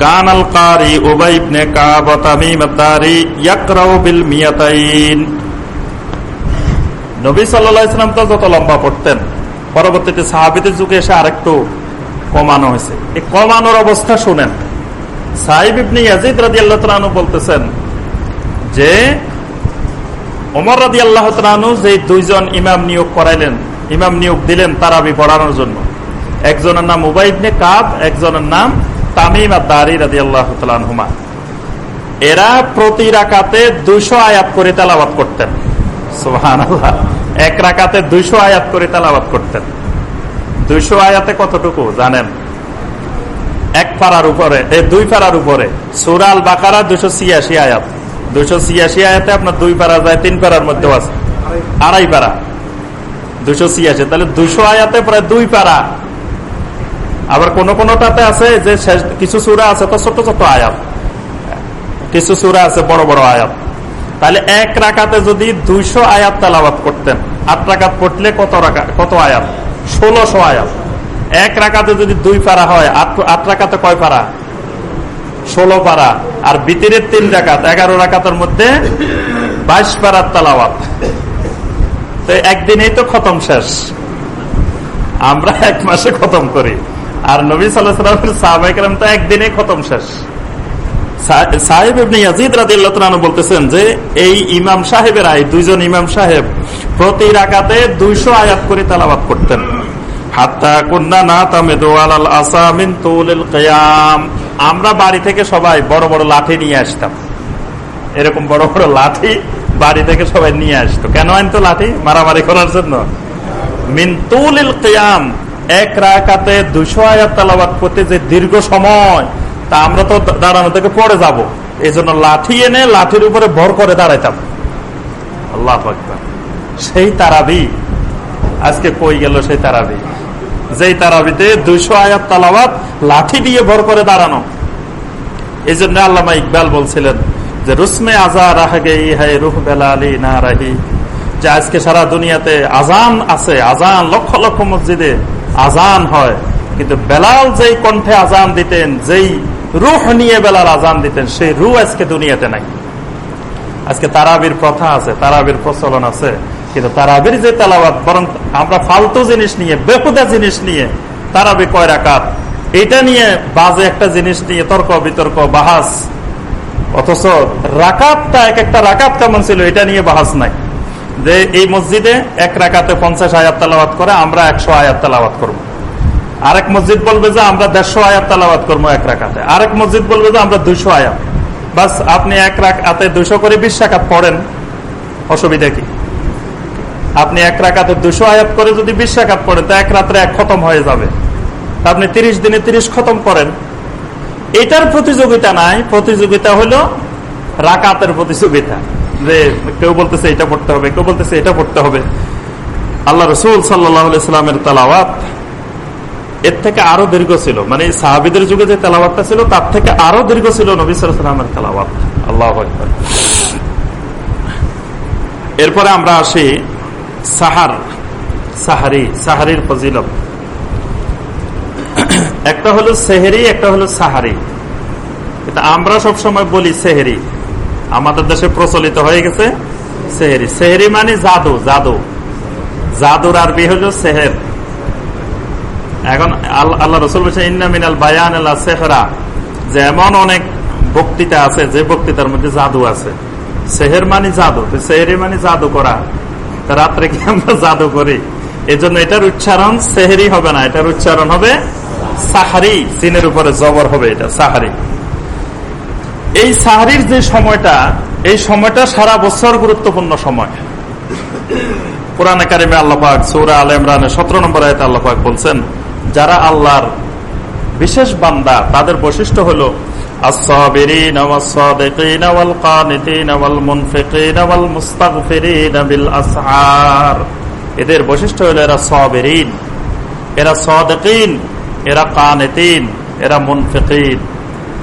কান আল কারি উবাই ইবনে কাব তামিম আদ-দারি ইয়াকরাউ বিল মিয়াতাইন। নবী সাল্লাল্লাহু আলাইহি তো যত লম্বা পড়তেন, পরবর্তীতে সাহাবীদের যুগে এসে আরেকটু কমানো হয়েছে। এই কমানোর অবস্থা শুনেন। সাহিব ইবনে ইয়াজিদ রাদিয়াল্লাহু তাআলা বলতেছেন যে ওমর রাদি আল্লাহ যে দুইজন ইমাম নিয়োগ করাইলেন, ইমাম নিয়োগ দিলেন তারাবি পড়ানোর জন্য। একজনের নাম উবাইবনে কাব, একজনের নাম তামিম আর দারি রাদি আল্লাহ তালুমা এরা প্রতি রাকাতে দুইশো আয়াত করে তেলাবাদ করতেন। সোহান এক রাকাতে দুইশো আয়াত করে তালাবাদ করতেন। দুইশো আয়াতে কতটুকু জানেন? এক পাড়ার উপরে দুই পাড়ার উপরে। সুরাল বাকারা দুশো ছিয়াশি আয়াত। দুশো ছিয়াশি আয়াতে আপনার দুই পাড়া যায়, তিন পাড়ার মধ্যেও আছে। আড়াই পাড়া দুশো ছিয়াশি, তাহলে দুশো আয়াতে প্রায় দুই পাড়া আবার কোন কোনটাতে আছে যে কিছু সুরা আছে তো ছোট ছোট আয়াত। কিছু সুরা আছে বড় বড় আয়াত। তাহলে এক রাকাতে যদি দুইশো আয়াত তালাবাদ করতেন, আট রাকাত পড়লে কত রাখা কত আয়াত? ষোলোশো আয়াত। এক রাকাতে যদি দুই পারা হয় আট রাকাতে কয় পারা? ষোলো পারা। আর বিতিরের তিন রাকাত, এগারো রাকাতের মধ্যে বাইশ পারার তালাওয়াত। তো একদিনেই তো খতম শেষ। আমরা এক মাসে খতম করি। আর নবী সাল্লাহামের সাহাবাহাম তো একদিনে খতম শেষ। সাহেব রাদিল্লাহ বলতেছেন যে, এই ইমাম আয়, দুইজন ইমাম সাহেব প্রতি রাকাতে দুইশো আয়াত করে তালাবাদ করতেন। আমরা বাড়ি থেকে সবাই বড় বড় লাঠি নিয়ে আসতাম। এরকম বড় বড় লাঠি বাড়ি থেকে সবাই নিয়ে আসতো। কেন আনতো লাঠি? মারামারি করার জন্য। মিন্তুল কেয়াম, এক রাকাতে দুশো আয়াত তালাবাদ করতে যে দীর্ঘ সময়, তা আমরা তো দাঁড়ানো থেকে পড়ে যাব। এই জন্য লাঠি এনে লাঠির উপরে ভর করে দাঁড়াইতাম। আল্লাহ সেই তারাবি। আজকে কই গেল সেই তারাবি? যেই তারাবিতে দুইশো আয়াত তালাবাদ লাঠি দিয়ে ভর করে দাঁড়ানো। এই জন্য আল্লামা ইকবাল বলছিলেন যে, রুসমে আজা ইহাই রুহ বেলালি না রাহি। যে, আজকে সারা দুনিয়াতে আজান আছে, আজান, লক্ষ লক্ষ মসজিদে আজান হয়। কিন্তু বেলাল যেই কণ্ঠে আজান দিতেন, যেই রুহ নিয়ে বেলাল আজান দিতেন, সেই রু আজকে দুনিয়াতে নাই। আজকে তারাবির প্রথা আছে, তারাবির প্রচলন আছে। কিন্তু তারাবির যে তালাবাদ বরং আমরা ফালতু জিনিস নিয়ে, বেহুদা জিনিস নিয়ে তারাবি কয় রাকাত এটা নিয়ে বাজে একটা জিনিস নিয়ে তর্ক, বিতর্ক, বাহাস। অথচ রাকাতটা এক একটা রাকাত কেমন ছিল, এটা নিয়ে বাহাস নাই। যে এই মসজিদে এক রাকাতে পঞ্চাশ আয়াত তালাবাদ করে, আমরা একশো আয়াত তালাবাদ করব। আরেক মসজিদ বলবে যে, আমরা দেড়শো আয়াত তালাবাদ করব এক রাকাতে। আরেক মসজিদ বলবে যে, আমরা দুইশো আয়াত। বাস, আপনি এক রাকাতে দুশো করে বিশ রাকাত পড়েন। অসুবিধা কি? আপনি এক রাকাতে দুশো আয়াত করে যদি বিশ রাকাত পড়েন, তা এক রাত্রে এক খতম হয়ে যাবে। তা আপনি তিরিশ দিনে তিরিশ খতম করেন। এটার প্রতিযোগিতা নাই, প্রতিযোগিতা হলো রাকাতের প্রতিযোগিতা। যে কেউ বলতেছে এটা পড়তে হবে, কেউ বলতেছে এটা পড়তে হবে। আল্লাহ রসুল সাল্লামের তালাওয়াত এর থেকে আরও দীর্ঘ ছিল। মানে সাহাবিদের যুগে যে তেলাওয়াতটা ছিল, তার থেকে আরও দীর্ঘ ছিল নবী সালামের তেলাওয়াত। আল্লাহ এরপরে আমরা আসি সাহার, সাহারি, সাহারির ফজিলত। একটা হলো সেহেরি, একটা হলো সাহারি। এটা আমরা সবসময় বলি সেহেরি। আমাদের দেশে প্রচলিত হয়ে গেছে সেহেরি। সেহেরি মানে জাদু জাদু। জাদুর আরবি হলো সেহের। এখন আল্লাহ রসুল বলছে বায়ান সেহরা। এমন অনেক বক্তৃতা আছে, যে বক্তৃতার মধ্যে জাদু আছে। সেহের মানে জাদু সেহেরি মানে জাদু করা। রাত্রে কি আমরা জাদু করি? এই জন্য এটার উচ্চারণ সেহেরি হবে না। এটার উচ্চারণ হবে সাহারি। সিনের উপরে জবর হবে এটা, সাহারি। এই সাহারির যে সময়টা, এই সময়টা সারা বছর গুরুত্বপূর্ণ সময়। কোরআনে কারিমে আল্লাপাক সৌরা আল ইমরানের সতেরো নম্বর আয়তে আল্লাপাক বলছেন, যারা আল্লাহর বিশেষ বান্দা, তাদের বৈশিষ্ট্য হল এদের বৈশিষ্ট্য হলো এরা সবেরিন, এরা সদেকিন, এরা কানেতিন, এরা মুনফিকিন।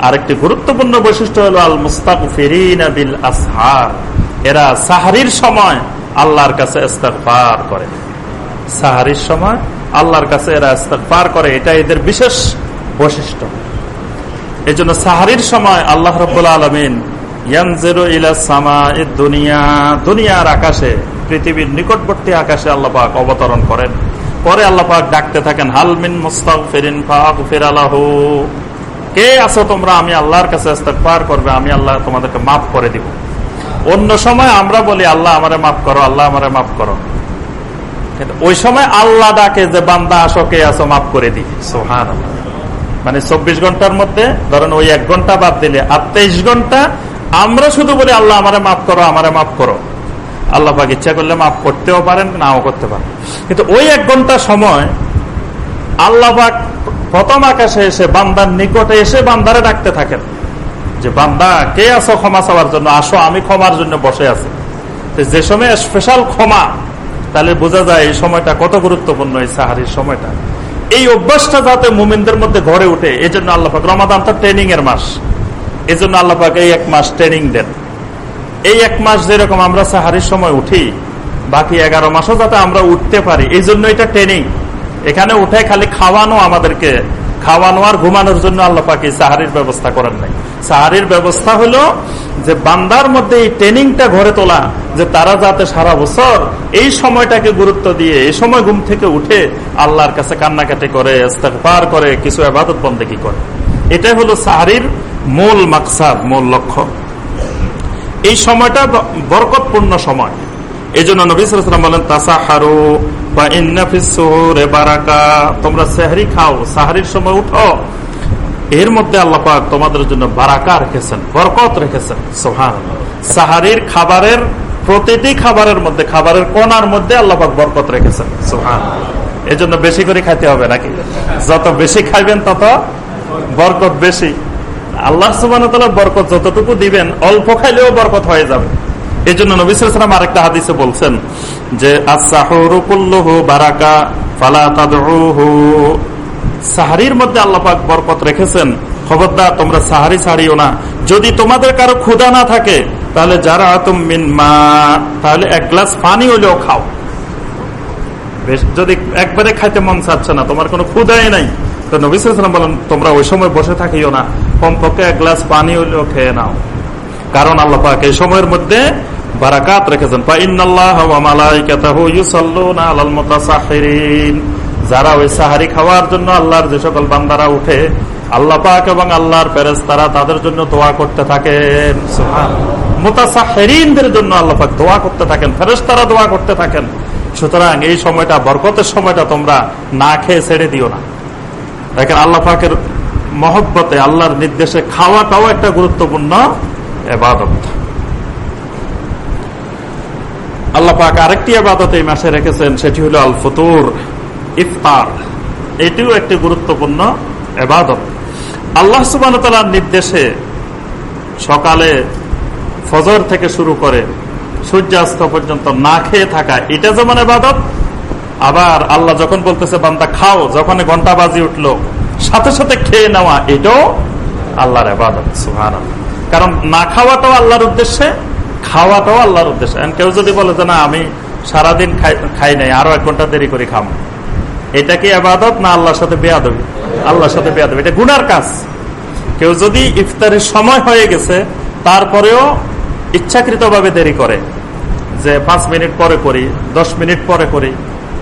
আরেকটি গুরুত্বপূর্ণ বৈশিষ্ট্য হলো আল মুস্তাক ফিরিন বিল আসহার এরা সাহারির সময় আল্লাহর কাছে ইস্তেগফার করে। সাহারির সময় আল্লাহর কাছে এরা ইস্তেগফার করে এটা এদের বিশেষ বৈশিষ্ট্য। এই জন্য সাহারির সময় আল্লাহ রব্বুল আলমিন দুনিয়া, দুনিয়ার আকাশে, পৃথিবীর নিকটবর্তী আকাশে আল্লাহ অবতরণ করেন। পরে আল্লাহ ডাকতে থাকেন হালমিন আল্লাহ কে আছো তোমরা? আমি আল্লাহর কাছে করবে, আমি আল্লাহ তোমাদেরকে মাফ করে দিব। অন্য সময় আমরা বলি, আল্লাহ আমারে মাফ করো, আল্লাহ আমারে মাফ করো। ওই সময় আল্লাহ ডাকে যে, বান্দা আসো, কে আসো মাফ করে দি। সোহান মানে চব্বিশ ঘণ্টার মধ্যে, ধরেন ওই এক ঘণ্টা বাদ দিলে, আর তেইশ ঘণ্টা আমরা শুধু বলি, আল্লাহ আমারে মাফ করো, আমারে মাফ করো। আল্লাহ পাক ইচ্ছা করলে মাফ করতেও পারেন, নাও করতে পারেন। কিন্তু ওই এক ঘণ্টা সময় আল্লাহ পাক প্রথম আকাশে এসে বান্দার নিকটে এসে বান্দারে ডাকতে থাকেন। যে, বান্দা, কে আছো ক্ষমা চাওয়ার জন্য? আসো, আমি ক্ষমার জন্য বসে আছি। যে সময় স্পেশাল ক্ষমা, তাহলে বোঝা যায় এই সময়টা কত গুরুত্বপূর্ণ, এই সাহারির সময়টা। এই অভ্যাসটা যাতে মোমিনদের মধ্যে ঘরে উঠে এই জন্য আল্লাহাক রমাদান তো ট্রেনিং এর মাস। এই জন্য আল্লাহাক এই এক মাস ট্রেনিং দেন। এই এক মাস যেরকম আমরা সাহারির সময় উঠি, বাকি এগারো মাসও যাতে আমরা উঠতে পারি এই জন্য এটা ট্রেনিং। এখানে উঠে খালি খাওয়ানো আমাদেরকে, খাওয়ানো আর ঘুমানোর জন্য আল্লাহ পাকি সাহারির ব্যবস্থা করেন নাই। সাহারির ব্যবস্থা হলো যে বান্দার মধ্যে এই ট্রেনিংটা ঘরে তোলা, যে তারা যাতে সারা বছর এই সময়টাকে গুরুত্ব দিয়ে, এই সময় ঘুম থেকে উঠে আল্লাহর কাছে কান্নাকাটি করে পার করে, কিছু আবাদত বন্দেকি করে। এটাই হলো সাহারির মূল মাকসাদ, মূল লক্ষ্য। এই সময়টা বরকতপূর্ণ সময়। এই জন্য নবীলাম বলেন, তাসাহারু বা ইন্নাফিসে তোমরা সেহারি খাও, সাহারির সময় উঠো। এর মধ্যে আল্লাপাক তোমাদের জন্য বারাকা রেখেছেন, বরকত রেখেছেন। সোহান সাহারির খাবারের, প্রতিটি খাবারের মধ্যে, খাবারের কোনার মধ্যে আল্লাপাক বরকত রেখেছেন। সোহান জন্য বেশি করে খাইতে হবে নাকি? যত বেশি খাইবেন, তত বরকত বেশি। আল্লাহ সুবান বরকত যতটুকু দিবেন, অল্প খাইলেও বরকত হয়ে যাবে। এই জন্য নবিসাম আরেকটা হাদিসে বলছেন যে বারাকা, ফালা সাহারির মধ্যে আল্লাপাক বরকত রেখেছেন। খবরদার, তোমরা সাহারি ছাড়িও না। যদি তোমাদের কারও ক্ষুদা না থাকে, তাহলে যারা মিন মা, তাহলে এক গ্লাস পানি হলেও খাও। যদি একবারে খাইতে মন চাচ্ছে না, তোমার কোনো ক্ষুদাই নাই। তো নবিসাম বলেন, তোমরা ওই সময় বসে থাকিও না। কমপক্ষে এক গ্লাস পানি হলেও খেয়ে নাও। কারণ আল্লাহ পাক এই সময়ের মধ্যে বারাকাত রেখেছেন। যারা ওই সাহারি খাওয়ার জন্য আল্লাহর যে সকল বান্দারা উঠে আল্লাহ পাক এবং আল্লাহর প্যারেস তারা তাদের জন্য দোয়া করতে থাকেন। মোতাসাহেরিনদের জন্য আল্লাহ পাক দোয়া করতে থাকেন ফেরেস তারা দোয়া করতে থাকেন। সুতরাং এই সময়টা বরকতের সময়টা তোমরা না খেয়ে ছেড়ে দিও না। দেখেন আল্লাহ পাকের মহব্বতে আল্লাহর নির্দেশে খাওয়াটাও একটা গুরুত্বপূর্ণ এবাদত। আল্লাহ পাক আরেকটি আবাদত এই মাসে রেখেছেন সেটি হলো আল ফতুর ইফতার, এটিও একটি গুরুত্বপূর্ণ এবাদত। আল্লাহ সুবান তালার নির্দেশে সকালে ফজর থেকে শুরু করে সূর্যাস্ত পর্যন্ত না খেয়ে থাকা, এটা যেমন এবাদত, আবার আল্লাহ যখন বলতেছে, বান্দা, খাও। যখন ঘণ্টা বাজি উঠল, সাথে সাথে খেয়ে নেওয়া, এটাও আল্লাহর এবাদত সুহান কারণ না খাওয়াটাও আল্লাহর উদ্দেশ্যে, খাওয়াটাও আল্লাহর উদ্দেশ্যে। কেউ যদি বলে যে, না, আমি সারাদিন খাই নাই, আরও এক ঘণ্টা দেরি করে খাম। এটা কি আবাদত না আল্লাহর সাথে বেয়াদবি? আল্লাহর সাথে বেয়াদবি। এটা গুনার কাজ। কেউ যদি ইফতারের সময় হয়ে গেছে, তারপরেও ইচ্ছাকৃত ভাবে দেরি করে। যে পাঁচ মিনিট পরে করি, দশ মিনিট পরে করি,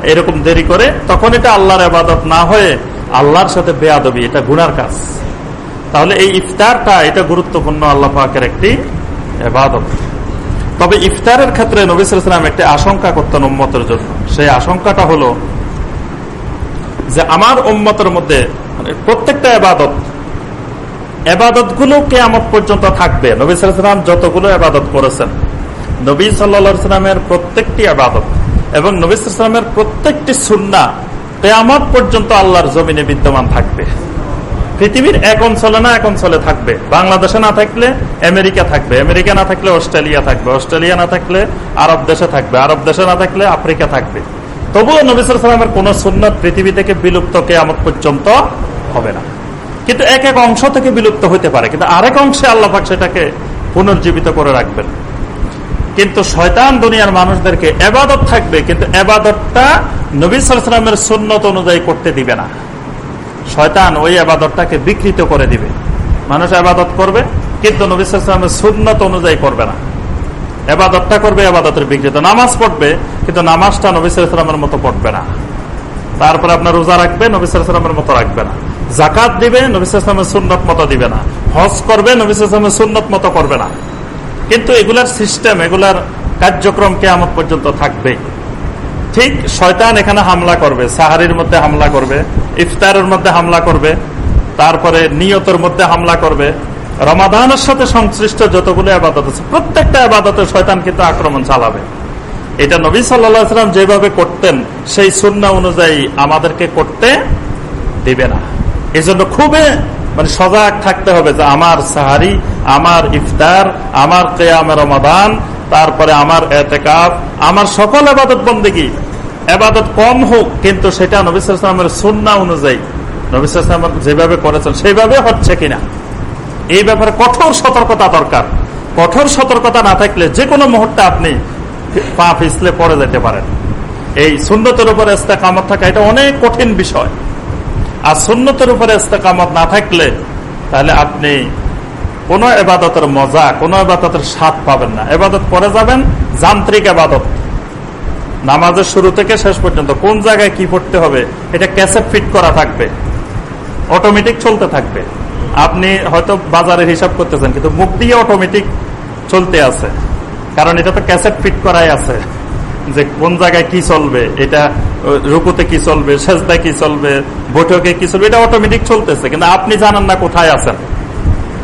এরকম দেরি করে, তখন এটা আল্লাহর আবাদত না হয়ে আল্লাহর সাথে বেয়াদবি, এটা গুনার কাজ। তাহলে এই ইফতারটা, এটা গুরুত্বপূর্ণ আল্লাহ পাকের একটি এবাদত তবে ইফতারের ক্ষেত্রে নবিসাম একটি আশঙ্কা করতেন উম্মতের জন্য। সেই আশঙ্কাটা হলো যে আমার উম্মতের মধ্যে মানে প্রত্যেকটা এবাদত এবাদতগুলো কেয়ামত পর্যন্ত থাকবে। নবী সালাম যতগুলো এবাদত করেছেন, নবী সাল্লামের প্রত্যেকটি আবাদত এবং নবী সালামের প্রত্যেকটি সুন্না কেয়ামত পর্যন্ত আল্লাহর জমিনে বিদ্যমান থাকবে। পৃথিবীর এক অঞ্চলে না এক অঞ্চলে থাকবে। বাংলাদেশে না থাকলে আমেরিকা থাকবে। আমেরিকা না থাকলে অস্ট্রেলিয়া থাকবে। অস্ট্রেলিয়া না থাকলে আরব দেশে থাকবে। আরব দেশে না থাকলে আফ্রিকা থাকবে। তবুও নবিসামের কোন সুন্নত পৃথিবী থেকে বিলুপ্ত কেয়ামত পর্যন্ত হবে না। কিন্তু এক এক অংশ থেকে বিলুপ্ত হতে পারে, কিন্তু আরেক অংশে আল্লাহ সেটাকে পুনর্জীবিত করে রাখবেন। কিন্তু শয়তান দুনিয়ার মানুষদেরকে এবাদত থাকবে, কিন্তু এবাদতটা নবী সালামের সুন্নত অনুযায়ী করতে দিবে না। শয়তান ওই আবাদতটাকে বিকৃত করে দিবে। মানুষ আবাদত করবে, কিন্তু নবী সালামের সুন্নত অনুযায়ী করবে না। এবাদতটা করবে আবাদতের বিকৃত নামাজ পড়বে, কিন্তু নামাজটা নবী সালামের মতো পড়বে না। তারপরে আপনার রোজা রাখবে, নবী সালামের মতো রাখবে না। জাকাত দিবে, নবী সালামের সুন্নত মতো দিবে না। হজ করবে, নবী সালামের সুন্নত মতো করবে না। কিন্তু এগুলার সিস্টেম, এগুলার কার্যক্রম কেমন পর্যন্ত থাকবে ঠিক শয়তান এখানে হামলা করবে, সাহারির মধ্যে হামলা করবে, ইফতারের মধ্যে হামলা করবে, তারপরে নিয়তের মধ্যে হামলা করবে রমাদানের সাথে সংশ্লিষ্ট যতগুলো আবাদত আছে, প্রত্যেকটা আবাদতে শয়তান কিন্তু আক্রমণ চালাবে। এটা নবী সাল্লাম যেভাবে করতেন, সেই সুন্না অনুযায়ী আমাদেরকে করতে দিবে না। এই জন্য খুবই মানে সজাগ থাকতে হবে যে আমার সাহারি, আমার ইফতার, আমার কেয়াম রমাদান, তারপরে আমার এতেকাপ আমার সকল আবাদত বন্দিগি। এবাদত কম হোক, কিন্তু সেটা নবিসামের সুন্না অনুযায়ী, নবী নবিসাম যেভাবে করেছেন সেইভাবে হচ্ছে কিনা। এই ব্যাপারে কঠোর সতর্কতা দরকার। কঠোর সতর্কতা না থাকলে যে কোনো মুহূর্তে আপনি পা পিছলে পড়ে যেতে পারেন। এই সুন্নতের উপরে কামত থাকা এটা অনেক কঠিন বিষয়। আর সুন্নতের উপরে কামত না থাকলে তাহলে আপনি কোন এবাদতের মজা, কোন এবাদতের স্বাদ পাবেন না। এবাদত করে যাবেন, যান্ত্রিক এবাদত। নামাজের শুরু থেকে শেষ পর্যন্ত কোন জায়গায় কি পড়তে হবে, এটা ক্যাসেট ফিট করা থাকবে। অটোমেটিক চলতে থাকবে। আপনি হয়তো বাজারের হিসাব করতেছেন, কিন্তু মুখ দিয়ে অটোমেটিক চলতে আছে। কারণ এটা তো ক্যাসেট ফিট করাই আছে। যে কোন জায়গায় কি চলবে, এটা রুকুতে কি চলবে, সেজদায় কি চলবে, বৈঠকে কি চলবে, এটা অটোমেটিক চলতেছে। কিন্তু আপনি জানান না কোথায় আছেন।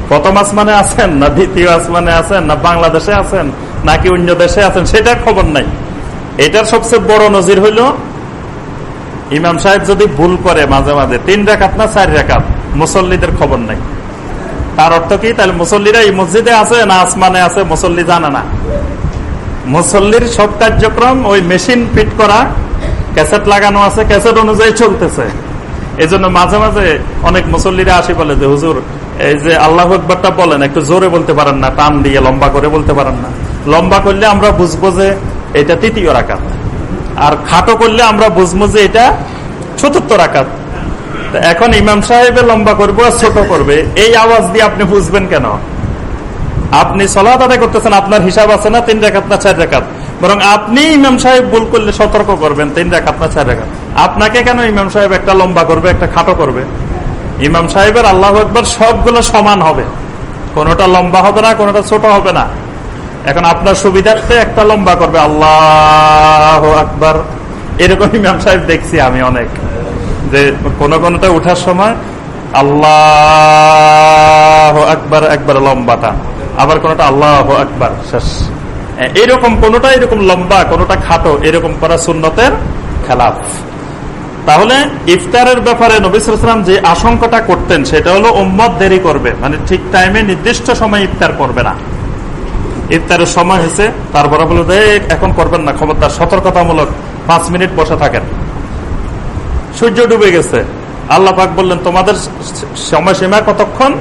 প্রথম আসমানে আছেন, না দ্বিতীয় আসমানে আছেন, না বাংলাদেশে আছেন, নাকি অন্য দেশে আছেন, সেটার খবর নাই। এটার সবচেয়ে বড় নজির হইল, ইমাম সাহেব যদি ভুল করে মাঝে মাঝে, তিন রেখাত না চার রেখাত? মুসল্লিদের খবর নাই। তার অর্থ কি? তাহলে মুসল্লিরা এই মসজিদে আছে না আসমানে আছে? মুসল্লি জানে না। মুসল্লির সব কার্যক্রম ওই মেশিন ফিট করা, ক্যাসেট লাগানো আছে, ক্যাসেট অনুযায়ী চলতেছে। এই জন্য মাঝে মাঝে অনেক মুসল্লিরা আসি বলে যে, হুজুর, এই যে আল্লাহ একবারটা বলেন, একটু জোরে বলতে পারেন না, টান দিয়ে লম্বা করে বলতে পারেন না। লম্বা করলে আমরা বুঝব যে এটা তৃতীয় রাকাত। আর খাটো করলে আমরা বুঝব যে এটা চতুর্থ রাকাত। এখন ইমাম সাহেবে লম্বা করব ছোট করবে। এই আওয়াজ দিয়ে আপনি বুঝবেন কেন? আপনি সলাত আদায় করতেছেন, আপনার হিসাব আছে না তিন রেখাত না চার রেখাত? বরং আপনি ইমাম সাহেব ভুল করলে সতর্ক করবেন, তিন রেখাত না চার রেখাত। আপনাকে কেন ইমাম সাহেব একটা লম্বা করবে, একটা খাটো করবে? ইমাম সাহেবের আল্লাহ একবার সবগুলো সমান হবে। কোনোটা লম্বা হবে না, কোনোটা ছোট হবে না। এখন আপনার সুবিধার্থে একটা লম্বা করবে, আল্লাহ আকবার। এরকম ইমাম সাহেব দেখছি আমি অনেক। যে কোন কোনটা উঠার সময় আল্লাহ আকবার, একবার লম্বাটা। আবার কোনটা আল্লাহ আকবার, শেষ। এরকম কোনটা এরকম লম্বা, কোনটা খাটো, এরকম করা সুন্নতের খেলাফ। তাহলে ইফতারের ব্যাপারে নবিসাম যে আশঙ্কাটা করতেন, সেটা হলো ওম্মত দেরি করবে। মানে ঠিক টাইমে নির্দিষ্ট সময় ইফতার করবে না। ইফতারের সময় হয়েছে, তারপরে বলে এখন করবেন না, ক্ষমতার সতর্কতামূলক পাঁচ মিনিট বসে থাকেন। সূর্য ডুবে গেছে। আল্লাহ পাক বললেন, তোমাদের সময়সীমা কতক্ষণ?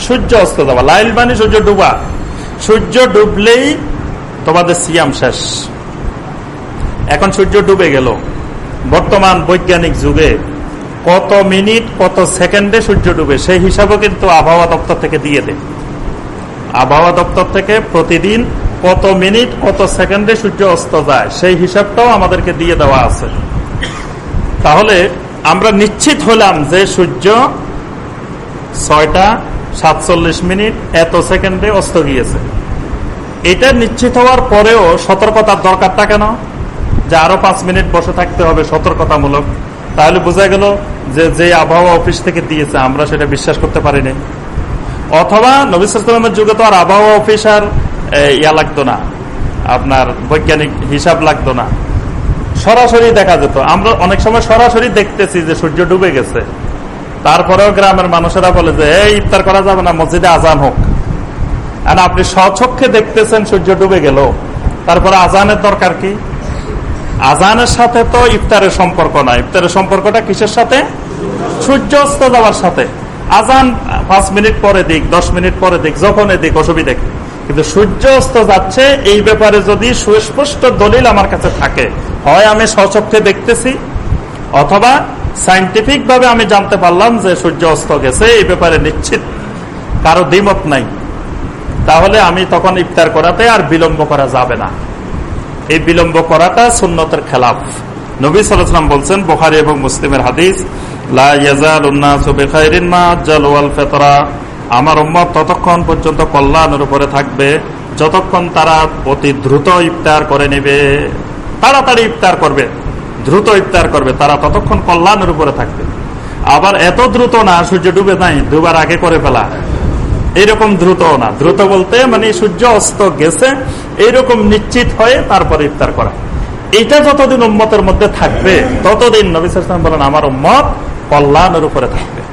সূর্য অস্ত যাওয়া। লাইল মানে সূর্য ডুবা। সূর্য ডুবলেই তোমাদের সিয়াম শেষ। এখন সূর্য ডুবে গেল। বর্তমান বৈজ্ঞানিক যুগে কত মিনিট, কত সেকেন্ডে সূর্য ডুবে, সেই হিসাবও কিন্তু আবহাওয়া দপ্তর থেকে দিয়ে দেয়। আবহাওয়া দপ্তর থেকে প্রতিদিন কত মিনিট, কত সেকেন্ডে সূর্য অস্ত যায়, সেই হিসাবটাও আমাদেরকে দিয়ে দেওয়া আছে। তাহলে আমরা নিশ্চিত হলাম যে সূর্য ছয়টা সাতচল্লিশ মিনিট এত সেকেন্ডে অস্ত গিয়েছে। এটা নিশ্চিত হওয়ার পরেও সতর্কতার দরকারটা কেন? যে আরও পাঁচ মিনিট বসে থাকতে হবে সতর্কতামূলক। তাহলে বোঝা গেল যে যে আবহাওয়া অফিস থেকে দিয়েছে, আমরা সেটা বিশ্বাস করতে পারিনি। অথবা নবিসামের যুগে তো আর আবহাওয়া অফিস আর ইয়া লাগতো না। আপনার বৈজ্ঞানিক হিসাব লাগতো না। সরাসরি দেখা যেত। আমরা অনেক সময় সরাসরি দেখতেছি যে সূর্য ডুবে গেছে। তারপরেও গ্রামের মানুষেরা বলে যে, এই, ইফতার করা যাবে না, মসজিদে আজান হোক। আর আপনি স্বচক্ষে দেখতেছেন সূর্য ডুবে গেল। তারপরে আজানের দরকার কি? আজানের সাথে তো ইফতারের সম্পর্ক না ইফতারের সম্পর্কটা কিসের সাথে? সূর্য অস্ত যাওয়ার সাথে। আজান পাঁচ মিনিট পরে দিক, দশ মিনিট পরে দিক যখন এদিক অসুবিধা কিন্তু সূর্য অস্ত যাচ্ছে, এই ব্যাপারে যদি সুস্পষ্ট দলিল আমার কাছে থাকে, হয় আমি সচক্ষে দেখতেছি, অথবা সাইন্টিফিক ভাবে আমি জানতে পারলাম যে সূর্য অস্ত গেছে, এই ব্যাপারে নিশ্চিত কারও দ্বিমত নাই। তাহলে আমি তখন ইফতার করাতে আর বিলম্ব করা যাবে না। এই বিলম্ব করাটা সুন্নতের খেলাফ। নবী সালাম বলছেন, বোখারি এবং মুসলিমের হাদিস আমার ততক্ষণ পর্যন্ত কল্যাণের উপরে থাকবে, যতক্ষণ তারা অতি দ্রুত ইফতার করে নেবে, তাড়াতাড়ি ইফতার করবে, দ্রুত ইফতার করবে, তারা ততক্ষণ কল্যাণের উপরে থাকবে। আবার এত দ্রুত না, সূর্য ডুবে নাই, দুবার আগে করে ফেলা। এইরকম দ্রুত না। দ্রুত বলতে মানে সূর্য অস্ত গেছে এইরকম নিশ্চিত হয়ে তারপরে ইফতার করা। এটা যতদিন উম্মতের মধ্যে থাকবে, ততদিন নবী বলেন, আমার উম্মত কল্যাণের উপরে থাকবে।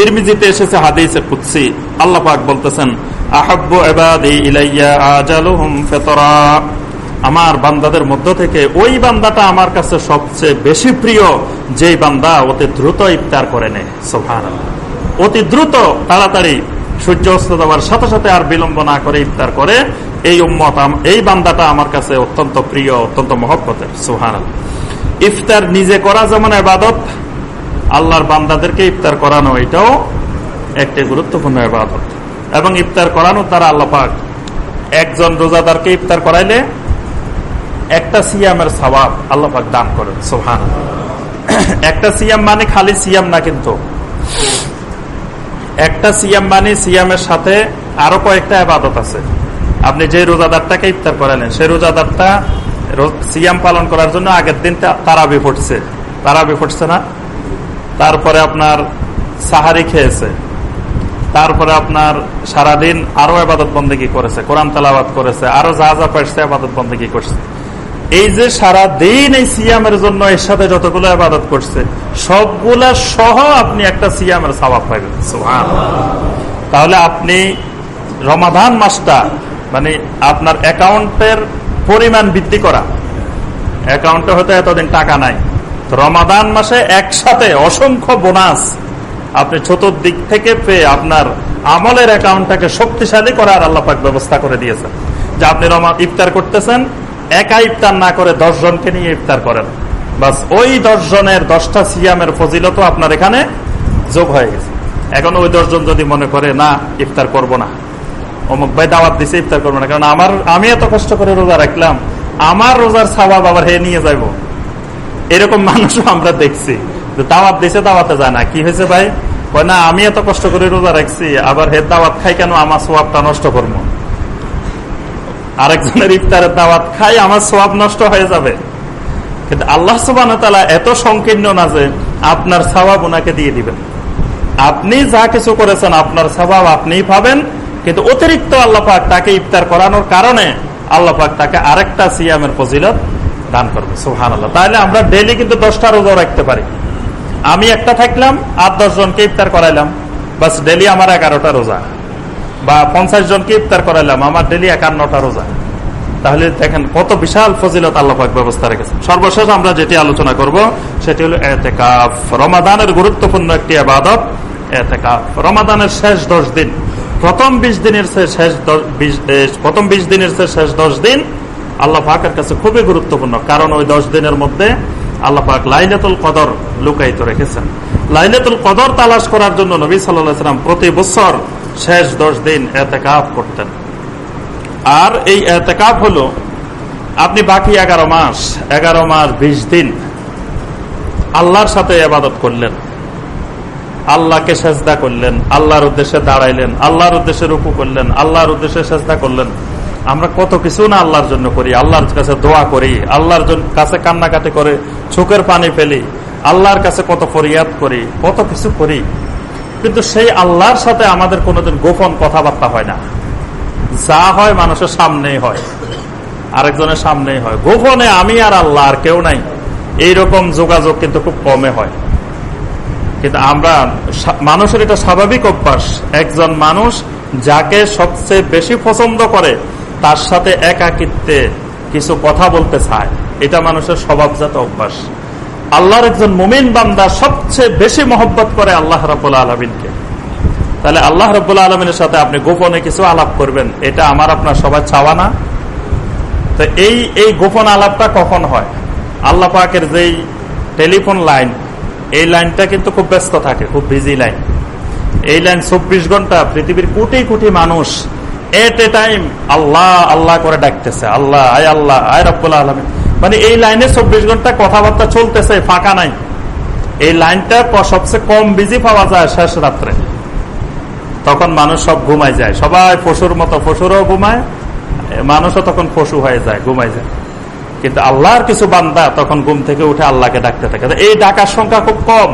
তিরমিজিতে এসেছে হাদিসে কুৎসি আল্লাহ পাক বলতেছেন, আহাব্বু ইবাদি ইলাইয়া আজালুহুম ফিতরা। আমার বান্দাদের মধ্য থেকে ওই বান্দাটা আমার কাছে সবচেয়ে বেশি প্রিয়, যেই বান্দা অতি দ্রুত ইফতার করে নেয়। সুবহানাল্লাহ। অতি দ্রুত, তাড়াতাড়ি সূর্য অস্ত যাওয়ার সাথে সাথে আর বিলম্ব না করে ইফতার করে। এই উম্মত এই বান্দাটা আমার কাছে অত্যন্ত প্রিয়, অত্যন্ত মহব্বতের। সুহান ইফতার নিজে করা যেমন আবাদত আল্লাহর বান্দাদেরকে ইফতার করানো এটাও একটি গুরুত্বপূর্ণ আবাদত এবং ইফতার করানো তারা আল্লাহ পাক একজন রোজাদারকে ইফতার করাইলে একটা সিয়ামের স্বভাব আল্লাহ পাক দান করেন সোহান একটা সিয়াম মানে খালি সিয়াম না কিন্তু। একটা সিয়াম মানে সিয়ামের সাথে আরও কয়েকটা আবাদত আছে। আপনি যে রোজাদারটাকে ইফতার করালেন সেই রোজাদারটা সিয়াম পালন করার জন্য আগের দিন তারাবি ফুটছে তারাবি ফুটছে না? তারপরে আপনার সাহারি খেয়েছে। তারপরে আপনার সারাদিন আরও আবাদত বন্দী করেছে, কোরআন তালাবাদ করেছে, আরও যা যা পারছে আবাদত বন্দী করছে। এই যে সারা দিন এই সিয়ামের জন্য এর সাথে যতগুলো আবাদত করছে, সবগুলা সহ আপনি একটা সিয়ামের স্বভাব পাইবেন। তাহলে আপনি রমাধান মাসটা মানে আপনার অ্যাকাউন্টের পরিমাণ বৃদ্ধি করা। অ্যাকাউন্টে হয়তো এতদিন টাকা নাই। রমাদান মাসে একসাথে অসংখ্য বোনাস আপনি চতুর্দিক থেকে পেয়ে আপনার আমলের অ্যাকাউন্টটাকে শক্তিশালী করার আল্লাপাক ব্যবস্থা করে দিয়েছেন। যে আপনি রমা ইফতার করতেছেন, একা ইফতার না করে জনকে নিয়ে ইফতার করেন। বাস ওই জনের দশটা সিয়ামের ফজিলত আপনার এখানে যোগ হয়ে গেছে। এখন ওই দশজন যদি মনে করে, না, ইফতার করব না। অমুক ভাই দাওয়াত দিছে, ইফতার করব না। কারণ আমার আমি এত কষ্ট করে রোজা রাখলাম, আমার রোজার স্বভাব আবার হে নিয়ে যাইব। এরকম মানুষও আমরা দেখছি। দাওয়াত দিছে, দাওয়াতে যায় না। কি হয়েছে ভাই? না, আমি এত কষ্ট করে রোজা রাখছি, আবার হে দাওয়াত খাই কেন? আমার সোয়াবটা নষ্ট করব। আরেকজনের ইফতারের দাওয়াত খাই, আমার সোয়াব নষ্ট হয়ে যাবে। কিন্তু আল্লাহ সুবান এত সংকীর্ণ না যে আপনার স্বভাব ওনাকে দিয়ে দিবেন। আপনি যা কিছু করেছেন, আপনার স্বভাব আপনিই পাবেন। কিন্তু অতিরিক্ত আল্লাপাক তাকে ইফতার করানোর কারণে আল্লাপাক তাকে আরেকটা সিয়ামের ফজিলত দান করবে সুহান আল্লাহ তাহলে আমরা ডেলি কিন্তু দশটা রোজা রাখতে পারি। আমি একটা থাকলাম আর জনকে ইফতার করাইলাম। বাস ডেলি আমার এগারোটা রোজা। বা পঞ্চাশ জনকে ইফতার করাইলাম, আমার ডেলি একান্নটা রোজা। তাহলে দেখেন কত বিশাল ফজিলত আল্লাপাক ব্যবস্থা রেখেছেন। সর্বশেষ আমরা যেটি আলোচনা করব, সেটি হলো এতেকাফ। রমাদানের গুরুত্বপূর্ণ একটি আবাদত, এতেকাফ। রমাদানের শেষ দশ দিন। প্রথম বিশ দিনের শেষ দশ প্রথম বিশ দিনের শেষ দশ দিন আল্লাহ পাকের কাছে খুবই গুরুত্বপূর্ণ, কারণ ওই দশ দিনের মধ্যে আল্লাহ পাক লাইলাতুল কদর লুকায়িত রেখেছেন। লাইলাতুল কদর তালাশ করার জন্য নবী সাল্লাম প্রতি বছর শেষ দশ দিন এতেকাফ করতেন। আর এই এতেকাফ হলো, আপনি বাকি এগারো মাস এগারো মাস বিশ দিন আল্লাহর সাথে আবাদত করলেন। আল্লাহকে সেজদা করলেন, আল্লাহর উদ্দেশ্যে দাঁড়াইলেন, আল্লাহর উদ্দেশ্যে রুকু করলেন, আল্লাহর উদ্দেশ্যে সেজদা করলেন। আমরা কত কিছু না আল্লাহর জন্য করি, আল্লাহর কাছে দোয়া করি, আল্লাহর কাছে কান্নাকাটি করে, চোখের পানি ফেলি, আল্লাহর কাছে কত ফরিয়াদ করি, কত কিছু করি। কিন্তু সেই আল্লাহর সাথে আমাদের কোনোদিন গোপন কথাবার্তা হয় না। যা হয় মানুষের সামনেই হয়, আরেকজনের সামনেই হয়। গোপনে আমি আর আল্লাহ আর কেউ নাই। এইরকম যোগাযোগ কিন্তু খুব কমে হয়। কিন্তু আমরা মানুষের এটা স্বাভাবিক অভ্যাস। একজন মানুষ যাকে সবচেয়ে বেশি পছন্দ করে তার সাথে একাকিত্বে কিছু কথা বলতে চায়। এটা মানুষের স্বভাবজাত অভ্যাস। আল্লাহর একজন মুমিন বান্দা সবচেয়ে বেশি মহব্বত করে আল্লাহ রবাহ আলমিনকে। তাহলে আল্লাহ রবাহ আলমিনের সাথে আপনি গোপনে কিছু আলাপ করবেন। এটা আমার, আপনার সবাই চাওয়া না? তো এই এই গোপন আলাপটা কখন হয়? আল্লাহ পাকের যেই টেলিফোন লাইন, এই লাইনটা কিন্তু খুব ব্যস্ত থাকে, খুব বিজি লাইন। এই লাইন চব্বিশ ঘণ্টা পৃথিবীর কোটি কোটি মানুষ এট এ টাইম আল্লাহ আল্লাহ করে ডাকতেছে, আল্লাহ, আয় আল্লাহ, আয় রব্বুল আলমী মানে এই লাইনে চব্বিশ ঘণ্টা কথাবার্তা চলতেছে, ফাঁকা নাই। এই লাইনটা সবচেয়ে কম বিজি পাওয়া যায় শেষ রাত্রে। তখন মানুষ সব ঘুমায় যায়। সবাই পশুর মতো, পশুরও ঘুমায়, মানুষও তখন পশু হয়ে যায়, ঘুমায় যায়। কিন্তু আল্লাহর কিছু বান্দা তখন ঘুম থেকে উঠে আল্লাহকে ডাকতে থাকে। এই ডাকার সংখ্যা খুব কম।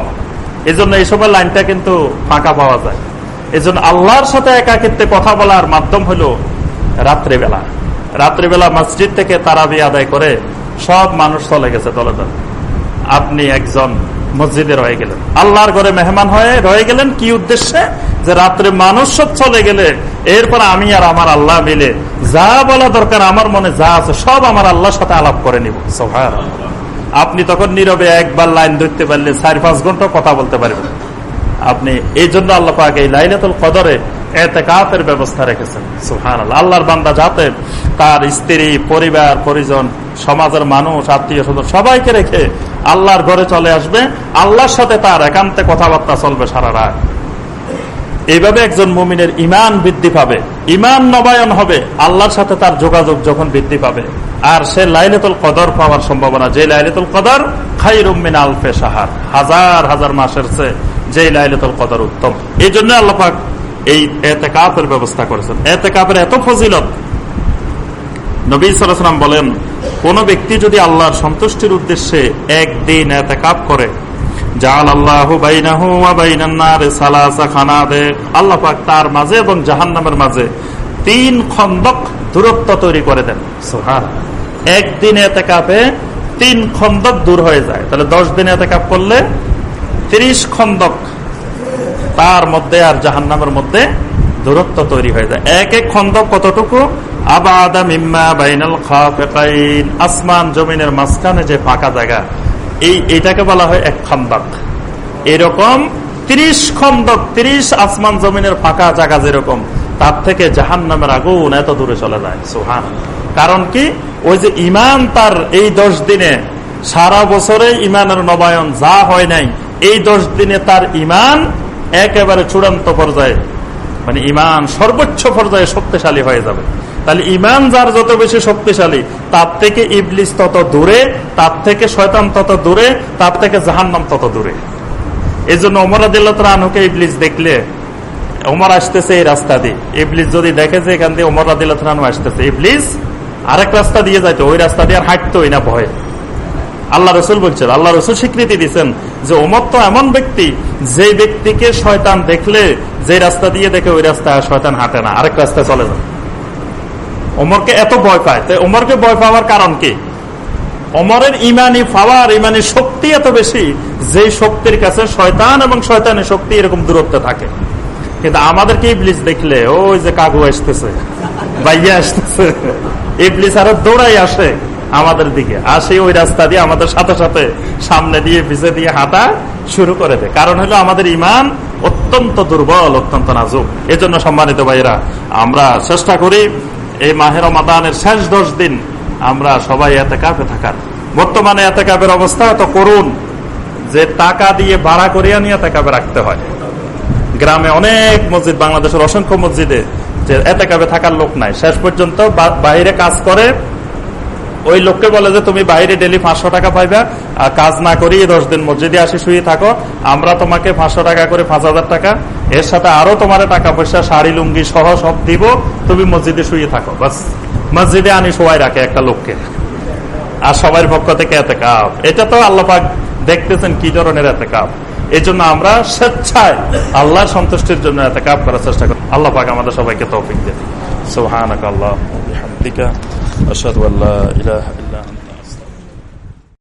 এই জন্য এই সময় লাইনটা কিন্তু ফাঁকা পাওয়া যায়। এই জন্য আল্লাহর সাথে একাকিত্বে কথা বলার মাধ্যম হলো রাত্রিবেলা। রাত্রিবেলা মসজিদ থেকে তারাবি আদায় করে সব মানুষ চলে গেছে দলে দলে। আপনি একজন মসজিদে রয়ে গেলেন। আল্লাহর ঘরে মেহমান হয়ে রয়ে গেলেন কি উদ্দেশ্যে? যে রাত্রে মানুষ সব চলে গেলে, এরপর আমি আর আমার আল্লাহ মিলে যা বলা দরকার আমার মনে যা আছে সব আমার আল্লাহর সাথে আলাপ করে নিব। সোহার আপনি তখন নীরবে একবার লাইন ধরতে পারলে চার পাঁচ ঘণ্টা কথা বলতে পারবেন। আপনি এই জন্য আল্লাহ পাক এই লাইলাতুল কদরে এতেকাতের ব্যবস্থা রেখেছেন। সুহান আল্লাহর বান্দা যাতে তার স্ত্রী, পরিবার, পরিজন, সমাজের মানুষ, আত্মীয় স্বজন সবাইকে রেখে আল্লাহর ঘরে চলে আসবে, আল্লাহর সাথে তার একান্তে কথাবার্তা চলবে সারা রাত। এইভাবে একজন মুমিনের ইমান বৃদ্ধি পাবে ইমান নবায়ন হবে, আল্লাহর সাথে তার যোগাযোগ যখন বৃদ্ধি পাবে, আর সে লাইলেতুল কদর পাওয়ার সম্ভাবনা, যে লাইলেতুল কদর খাই রুমিন আলফে সাহার হাজার হাজার মাসের চেয়ে যে লাইলেতুল কদর উত্তম। এই জন্য আল্লাপাক এই ব্যবস্থা করেছেন। এত ফজিলত। নবী সালাম বলেন, কোন ব্যক্তি যদি আল্লাহর সন্তুষ্টির উদ্দেশ্যে একদিন এতে কাপ করে তার মাঝে এবং জাহান নামের মাঝে তিন খন্দক দূরত্ব তৈরি করে দেন। একদিন এতে কাপে তিন খন্দক দূর হয়ে যায়। তাহলে দশ দিনে এতে কাপ করলে ত্রিশ খন্দক তার মধ্যে আর জাহান নামের মধ্যে দূরত্ব তৈরি হয়ে যায়। এক এক খন্দক কতটুকু? আবাদা মিম্মা বাইনাল খাফেকাইন। আসমান জমিনের মাঝখানে যে ফাঁকা জায়গা, এই, এটাকে বলা হয় এক খন্দক। এরকম ত্রিশ খন্দক, ত্রিশ আসমান জমিনের ফাঁকা জায়গা যেরকম, তার থেকে জাহান নামের আগুন এত দূরে চলে যায়। সুহান কারণ কি? ওই যে ইমান তার এই দশ দিনে, সারা বছরে ইমানের নবায়ন যা হয় নাই এই দশ দিনে তার ইমান একেবারে চূড়ান্ত পর্যায়ে মানে ইমান সর্বোচ্চ পর্যায়ে শক্তিশালী হয়ে যাবে। তাহলে ইমান যার যত বেশি শক্তিশালী, তার থেকে ইবলিস তত দূরে, তার থেকে শয়তান তত দূরে, তার থেকে জাহান্নাম তত দূরে। এই জন্য অমর আদিল্লাহকে ইবলিস দেখলে, ওমর আসতেছে এই রাস্তা দিয়ে। ইবলিস যদি দেখে যে এখান দিয়ে ওমর আদিল্লাহ আসতেছে, ইবলিস আরেক রাস্তা দিয়ে যাইতো, ওই রাস্তা দিয়ে আর হাঁটতোই না ভয়ে। আল্লাহ রসুল বলছেন, আল্লাহ রসুল স্বীকৃতি দিচ্ছেন যে ওমর তো এমন ব্যক্তি যে ব্যক্তিকে শয়তান দেখলে যে রাস্তা দিয়ে দেখে ওই রাস্তায় শয়তান হাঁটে না, আরেক রাস্তায় চলে যায়। ওমরকে এত ভয় পায় তাই ওমরকে ভয় পাওয়ার কারণ কি? অমরের ইমানি পাওয়ার, ইমানি শক্তি এত বেশি যে শক্তির কাছে শয়তান এবং শয়তানের শক্তি এরকম দূরত্বে থাকে। কিন্তু আমাদেরকে ইবলিস দেখলে, ওই যে কাগু আসতেছে বাইয়া আসতেছে, ইবলিস আরও দৌড়াই আসে। আমাদের দিকে। আসে ওই রাস্তা দিয়ে আমাদের সাথে সাথে সামনে দিয়ে পিছিয়ে দিয়ে হাঁটা শুরু করে দেয়। কারণ হলো আমাদের ইমান অত্যন্ত দুর্বল, অত্যন্ত নাজুক। এজন্য সম্মানিত ভাইরা আমরা চেষ্টা করি এই মাহের মাদানের শেষ দশ দিন আমরা সবাই এতে কাপে থাকার। বর্তমানে এতে কাপের অবস্থা এত করুন যে টাকা দিয়ে ভাড়া করিয়া নিয়ে এতে কাপে রাখতে হয়। গ্রামে অনেক মসজিদ, বাংলাদেশের অসংখ্য মসজিদে যে এতে কাপে থাকার লোক নাই। শেষ পর্যন্ত বাইরে কাজ করে ওই লোককে বলে যে, তুমি বাইরে ডেলি পাঁচশো টাকা পাইবা কাজ না করি দশ দিন মসজিদে আসি শুয়ে থাকো। আমরা তোমাকে পাঁচশো টাকা করে পাঁচ হাজার টাকা, এর সাথে আরও তোমার টাকা পয়সা, শাড়ি, লুঙ্গি সহ সব দিব। তুমি মসজিদে শুয়ে থাকো, বাস। মসজিদে আনি সবাই রাখে একটা লোককে। আর সবার পক্ষ থেকে এতে কাপ এটা তো আল্লাপাক দেখতেছেন কি ধরনের এতে কাপ এই জন্য আমরা স্বেচ্ছায় আল্লাহর সন্তুষ্টির জন্য এতে কাপ করার চেষ্টা করি। আল্লাহ পাক আমাদের সবাইকে তৌফিক দেন। সুবহানাক আল্লাহ বিহামদিকা আশহাদু আল্লা ইলাহা ইল্লা